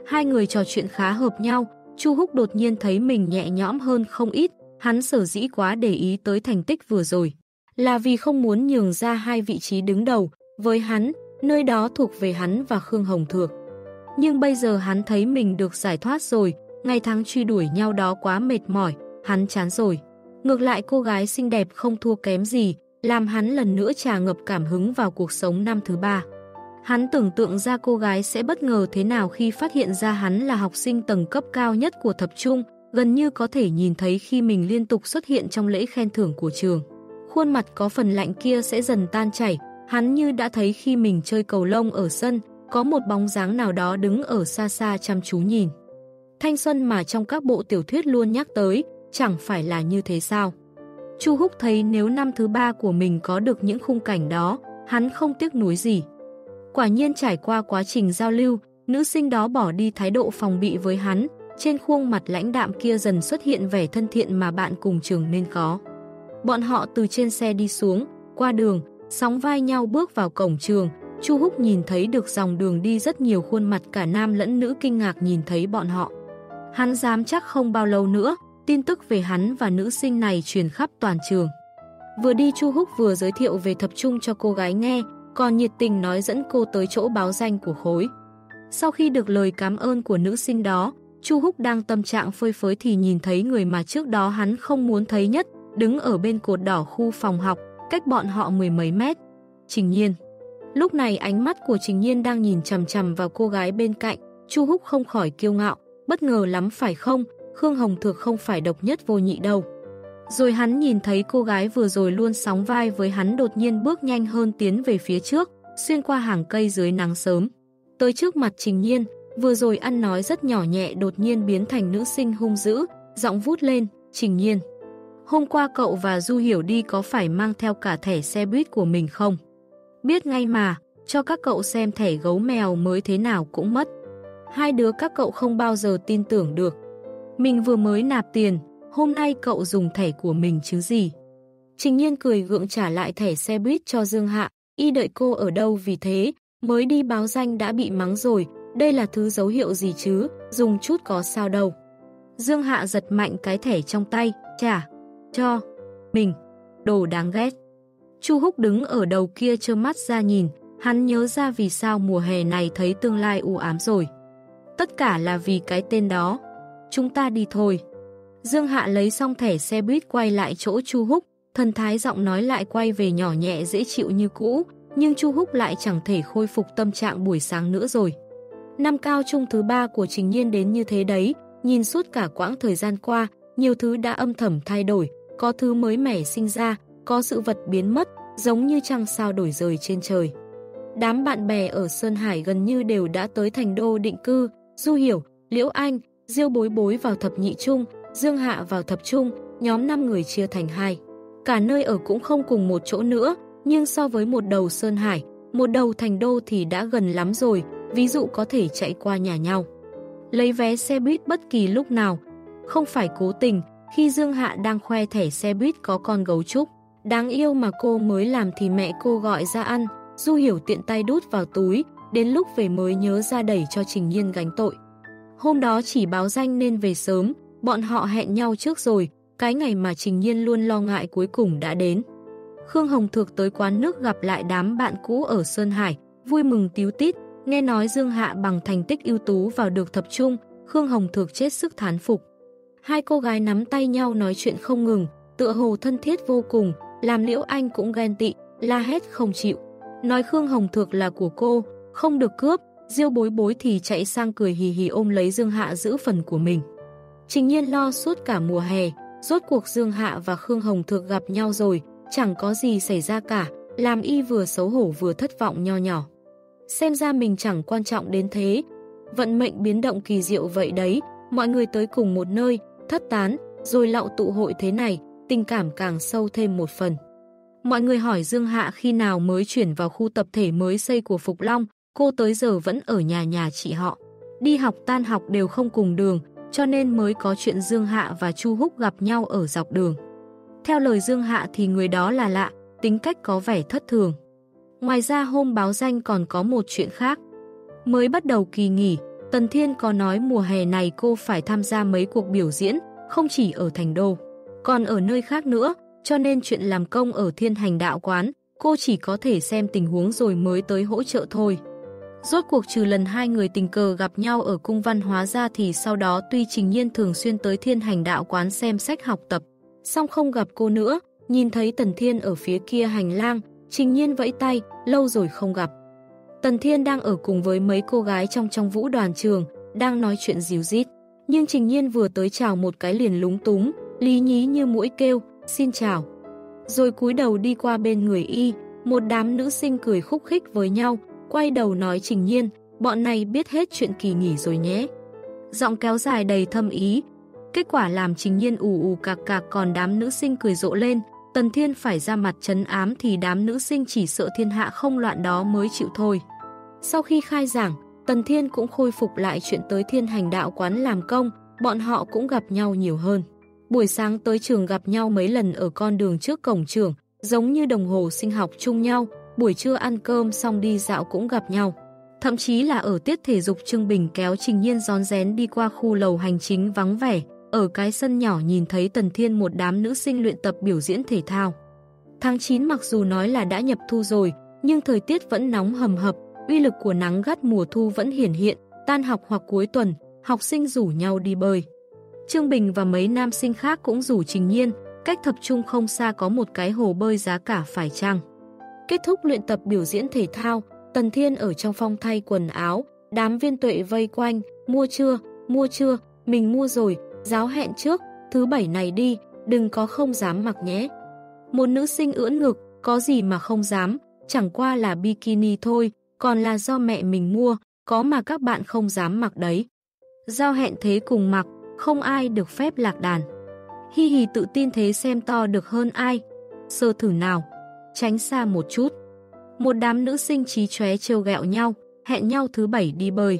Hai người trò chuyện khá hợp nhau, Chu Húc đột nhiên thấy mình nhẹ nhõm hơn không ít, hắn sở dĩ quá để ý tới thành tích vừa rồi. Là vì không muốn nhường ra hai vị trí đứng đầu, với hắn, nơi đó thuộc về hắn và Khương Hồng Thược. Nhưng bây giờ hắn thấy mình được giải thoát rồi, ngày tháng truy đuổi nhau đó quá mệt mỏi, hắn chán rồi. Ngược lại cô gái xinh đẹp không thua kém gì, làm hắn lần nữa trà ngập cảm hứng vào cuộc sống năm thứ ba. Hắn tưởng tượng ra cô gái sẽ bất ngờ thế nào khi phát hiện ra hắn là học sinh tầng cấp cao nhất của thập trung, gần như có thể nhìn thấy khi mình liên tục xuất hiện trong lễ khen thưởng của trường. Khuôn mặt có phần lạnh kia sẽ dần tan chảy, hắn như đã thấy khi mình chơi cầu lông ở sân, có một bóng dáng nào đó đứng ở xa xa chăm chú nhìn. Thanh xuân mà trong các bộ tiểu thuyết luôn nhắc tới, chẳng phải là như thế sao? Chu Húc thấy nếu năm thứ ba của mình có được những khung cảnh đó, hắn không tiếc nuối gì. Quả nhiên trải qua quá trình giao lưu, nữ sinh đó bỏ đi thái độ phòng bị với hắn, trên khuôn mặt lãnh đạm kia dần xuất hiện vẻ thân thiện mà bạn cùng trường nên có. Bọn họ từ trên xe đi xuống, qua đường, sóng vai nhau bước vào cổng trường, Chu Húc nhìn thấy được dòng đường đi rất nhiều khuôn mặt cả nam lẫn nữ kinh ngạc nhìn thấy bọn họ. Hắn dám chắc không bao lâu nữa, tin tức về hắn và nữ sinh này truyền khắp toàn trường. Vừa đi Chu Húc vừa giới thiệu về thập trung cho cô gái nghe, còn nhiệt tình nói dẫn cô tới chỗ báo danh của khối. Sau khi được lời cảm ơn của nữ sinh đó, Chu Húc đang tâm trạng phơi phới thì nhìn thấy người mà trước đó hắn không muốn thấy nhất, đứng ở bên cột đỏ khu phòng học, cách bọn họ mười mấy mét. Trình Nhiên. Lúc này ánh mắt của Trình Nhiên đang nhìn chầm chầm vào cô gái bên cạnh, Chu Húc không khỏi kiêu ngạo, bất ngờ lắm phải không, Khương Hồng Thược không phải độc nhất vô nhị đâu. Rồi hắn nhìn thấy cô gái vừa rồi luôn sóng vai với hắn đột nhiên bước nhanh hơn tiến về phía trước, xuyên qua hàng cây dưới nắng sớm. Tới trước mặt Trình Nhiên, vừa rồi ăn nói rất nhỏ nhẹ đột nhiên biến thành nữ sinh hung dữ, giọng vút lên, Trình Nhiên. Hôm qua cậu và Du Hiểu đi có phải mang theo cả thẻ xe buýt của mình không? Biết ngay mà, cho các cậu xem thẻ gấu mèo mới thế nào cũng mất. Hai đứa các cậu không bao giờ tin tưởng được. Mình vừa mới nạp tiền, hôm nay cậu dùng thẻ của mình chứ gì. Trình nhiên cười gượng trả lại thẻ xe buýt cho Dương Hạ, y đợi cô ở đâu vì thế, mới đi báo danh đã bị mắng rồi, đây là thứ dấu hiệu gì chứ, dùng chút có sao đâu. Dương Hạ giật mạnh cái thẻ trong tay, trả, cho, mình, đồ đáng ghét. Chu Húc đứng ở đầu kia trơ mắt ra nhìn, hắn nhớ ra vì sao mùa hè này thấy tương lai u ám rồi. Tất cả là vì cái tên đó. Chúng ta đi thôi. Dương Hạ lấy xong thẻ xe buýt quay lại chỗ Chu Húc, thần thái giọng nói lại quay về nhỏ nhẹ dễ chịu như cũ, nhưng Chu Húc lại chẳng thể khôi phục tâm trạng buổi sáng nữa rồi. Năm cao trung thứ ba của Trình Nhiên đến như thế đấy, nhìn suốt cả quãng thời gian qua, nhiều thứ đã âm thầm thay đổi, có thứ mới mẻ sinh ra, có sự vật biến mất, giống như trăng sao đổi rời trên trời. Đám bạn bè ở Sơn Hải gần như đều đã tới thành đô định cư, Du Hiểu, Liễu Anh, Diêu Bối Bối vào thập nhị trung, Dương Hạ vào thập trung, nhóm 5 người chia thành hai. Cả nơi ở cũng không cùng một chỗ nữa, nhưng so với một đầu Sơn Hải, một đầu thành đô thì đã gần lắm rồi, ví dụ có thể chạy qua nhà nhau. Lấy vé xe buýt bất kỳ lúc nào, không phải cố tình, khi Dương Hạ đang khoe thẻ xe buýt có con gấu trúc. Đáng yêu mà cô mới làm thì mẹ cô gọi ra ăn, Du Hiểu tiện tay đút vào túi, đến lúc về mới nhớ ra đẩy cho Trình Nhiên gánh tội. Hôm đó chỉ báo danh nên về sớm, bọn họ hẹn nhau trước rồi, cái ngày mà Trình Nhiên luôn lo ngại cuối cùng đã đến. Khương Hồng Thược tới quán nước gặp lại đám bạn cũ ở Sơn Hải, vui mừng tíu tít, nghe nói Dương Hạ bằng thành tích ưu tú vào được thập trung, Khương Hồng Thược chết sức thán phục. Hai cô gái nắm tay nhau nói chuyện không ngừng, tựa hồ thân thiết vô cùng, làm Liễu Anh cũng ghen tị, la hét không chịu. Nói Khương Hồng Thược là của cô, không được cướp, Diêu bối bối thì chạy sang cười hì hì ôm lấy Dương Hạ giữ phần của mình. Trình nhiên lo suốt cả mùa hè, rốt cuộc Dương Hạ và Khương Hồng Thược gặp nhau rồi, chẳng có gì xảy ra cả, làm y vừa xấu hổ vừa thất vọng nho nhỏ. Xem ra mình chẳng quan trọng đến thế, vận mệnh biến động kỳ diệu vậy đấy, mọi người tới cùng một nơi, thất tán, rồi lạo tụ hội thế này, tình cảm càng sâu thêm một phần. Mọi người hỏi Dương Hạ khi nào mới chuyển vào khu tập thể mới xây của Phục Long, cô tới giờ vẫn ở nhà nhà chị họ. Đi học tan học đều không cùng đường, cho nên mới có chuyện Dương Hạ và Chu Húc gặp nhau ở dọc đường. Theo lời Dương Hạ thì người đó là lạ, tính cách có vẻ thất thường. Ngoài ra hôm báo danh còn có một chuyện khác. Mới bắt đầu kỳ nghỉ, Tần Thiên có nói mùa hè này cô phải tham gia mấy cuộc biểu diễn, không chỉ ở Thành Đô, còn ở nơi khác nữa, cho nên chuyện làm công ở thiên hành đạo quán, cô chỉ có thể xem tình huống rồi mới tới hỗ trợ thôi. Rốt cuộc trừ lần hai người tình cờ gặp nhau ở cung văn hóa ra thì sau đó tuy Trình Nhiên thường xuyên tới thiên hành đạo quán xem sách học tập, song không gặp cô nữa, nhìn thấy Tần Thiên ở phía kia hành lang, Trình Nhiên vẫy tay, lâu rồi không gặp. Tần Thiên đang ở cùng với mấy cô gái trong trong vũ đoàn trường, đang nói chuyện díu dít. Nhưng Trình Nhiên vừa tới chào một cái liền lúng túng, lý nhí như mũi kêu, xin chào. Rồi cúi đầu đi qua bên người y, một đám nữ sinh cười khúc khích với nhau, quay đầu nói Trình Nhiên, bọn này biết hết chuyện kỳ nghỉ rồi nhé. Giọng kéo dài đầy thâm ý, kết quả làm Trình Nhiên ù ù cạc cạc còn đám nữ sinh cười rộ lên, Tần Thiên phải ra mặt chấn ám thì đám nữ sinh chỉ sợ thiên hạ không loạn đó mới chịu thôi. Sau khi khai giảng, Tần Thiên cũng khôi phục lại chuyện tới thiên hành đạo quán làm công, bọn họ cũng gặp nhau nhiều hơn. Buổi sáng tới trường gặp nhau mấy lần ở con đường trước cổng trường, giống như đồng hồ sinh học chung nhau, buổi trưa ăn cơm xong đi dạo cũng gặp nhau. Thậm chí là ở tiết thể dục Trương Bình kéo Trình Nhiên gión rén đi qua khu lầu hành chính vắng vẻ, ở cái sân nhỏ nhìn thấy Tần Thiên một đám nữ sinh luyện tập biểu diễn thể thao. Tháng 9 mặc dù nói là đã nhập thu rồi, nhưng thời tiết vẫn nóng hầm hập, uy lực của nắng gắt mùa thu vẫn hiển hiện, tan học hoặc cuối tuần, học sinh rủ nhau đi bơi. Trương Bình và mấy nam sinh khác cũng rủ Trình Nhiên, cách tập trung không xa có một cái hồ bơi giá cả phải chăng. Kết thúc luyện tập biểu diễn thể thao, Tần Thiên ở trong phong thay quần áo, đám viên tuệ vây quanh, mua chưa, mua chưa, mình mua rồi, giáo hẹn trước, thứ bảy này đi, đừng có không dám mặc nhé. Một nữ sinh ưỡn ngực, có gì mà không dám, chẳng qua là bikini thôi, còn là do mẹ mình mua, có mà các bạn không dám mặc đấy. Giao hẹn thế cùng mặc, không ai được phép lạc đàn. Hi hi tự tin thế xem to được hơn ai. Sơ thử nào, tránh xa một chút. Một đám nữ sinh trí chóe trêu gẹo nhau, hẹn nhau thứ bảy đi bơi.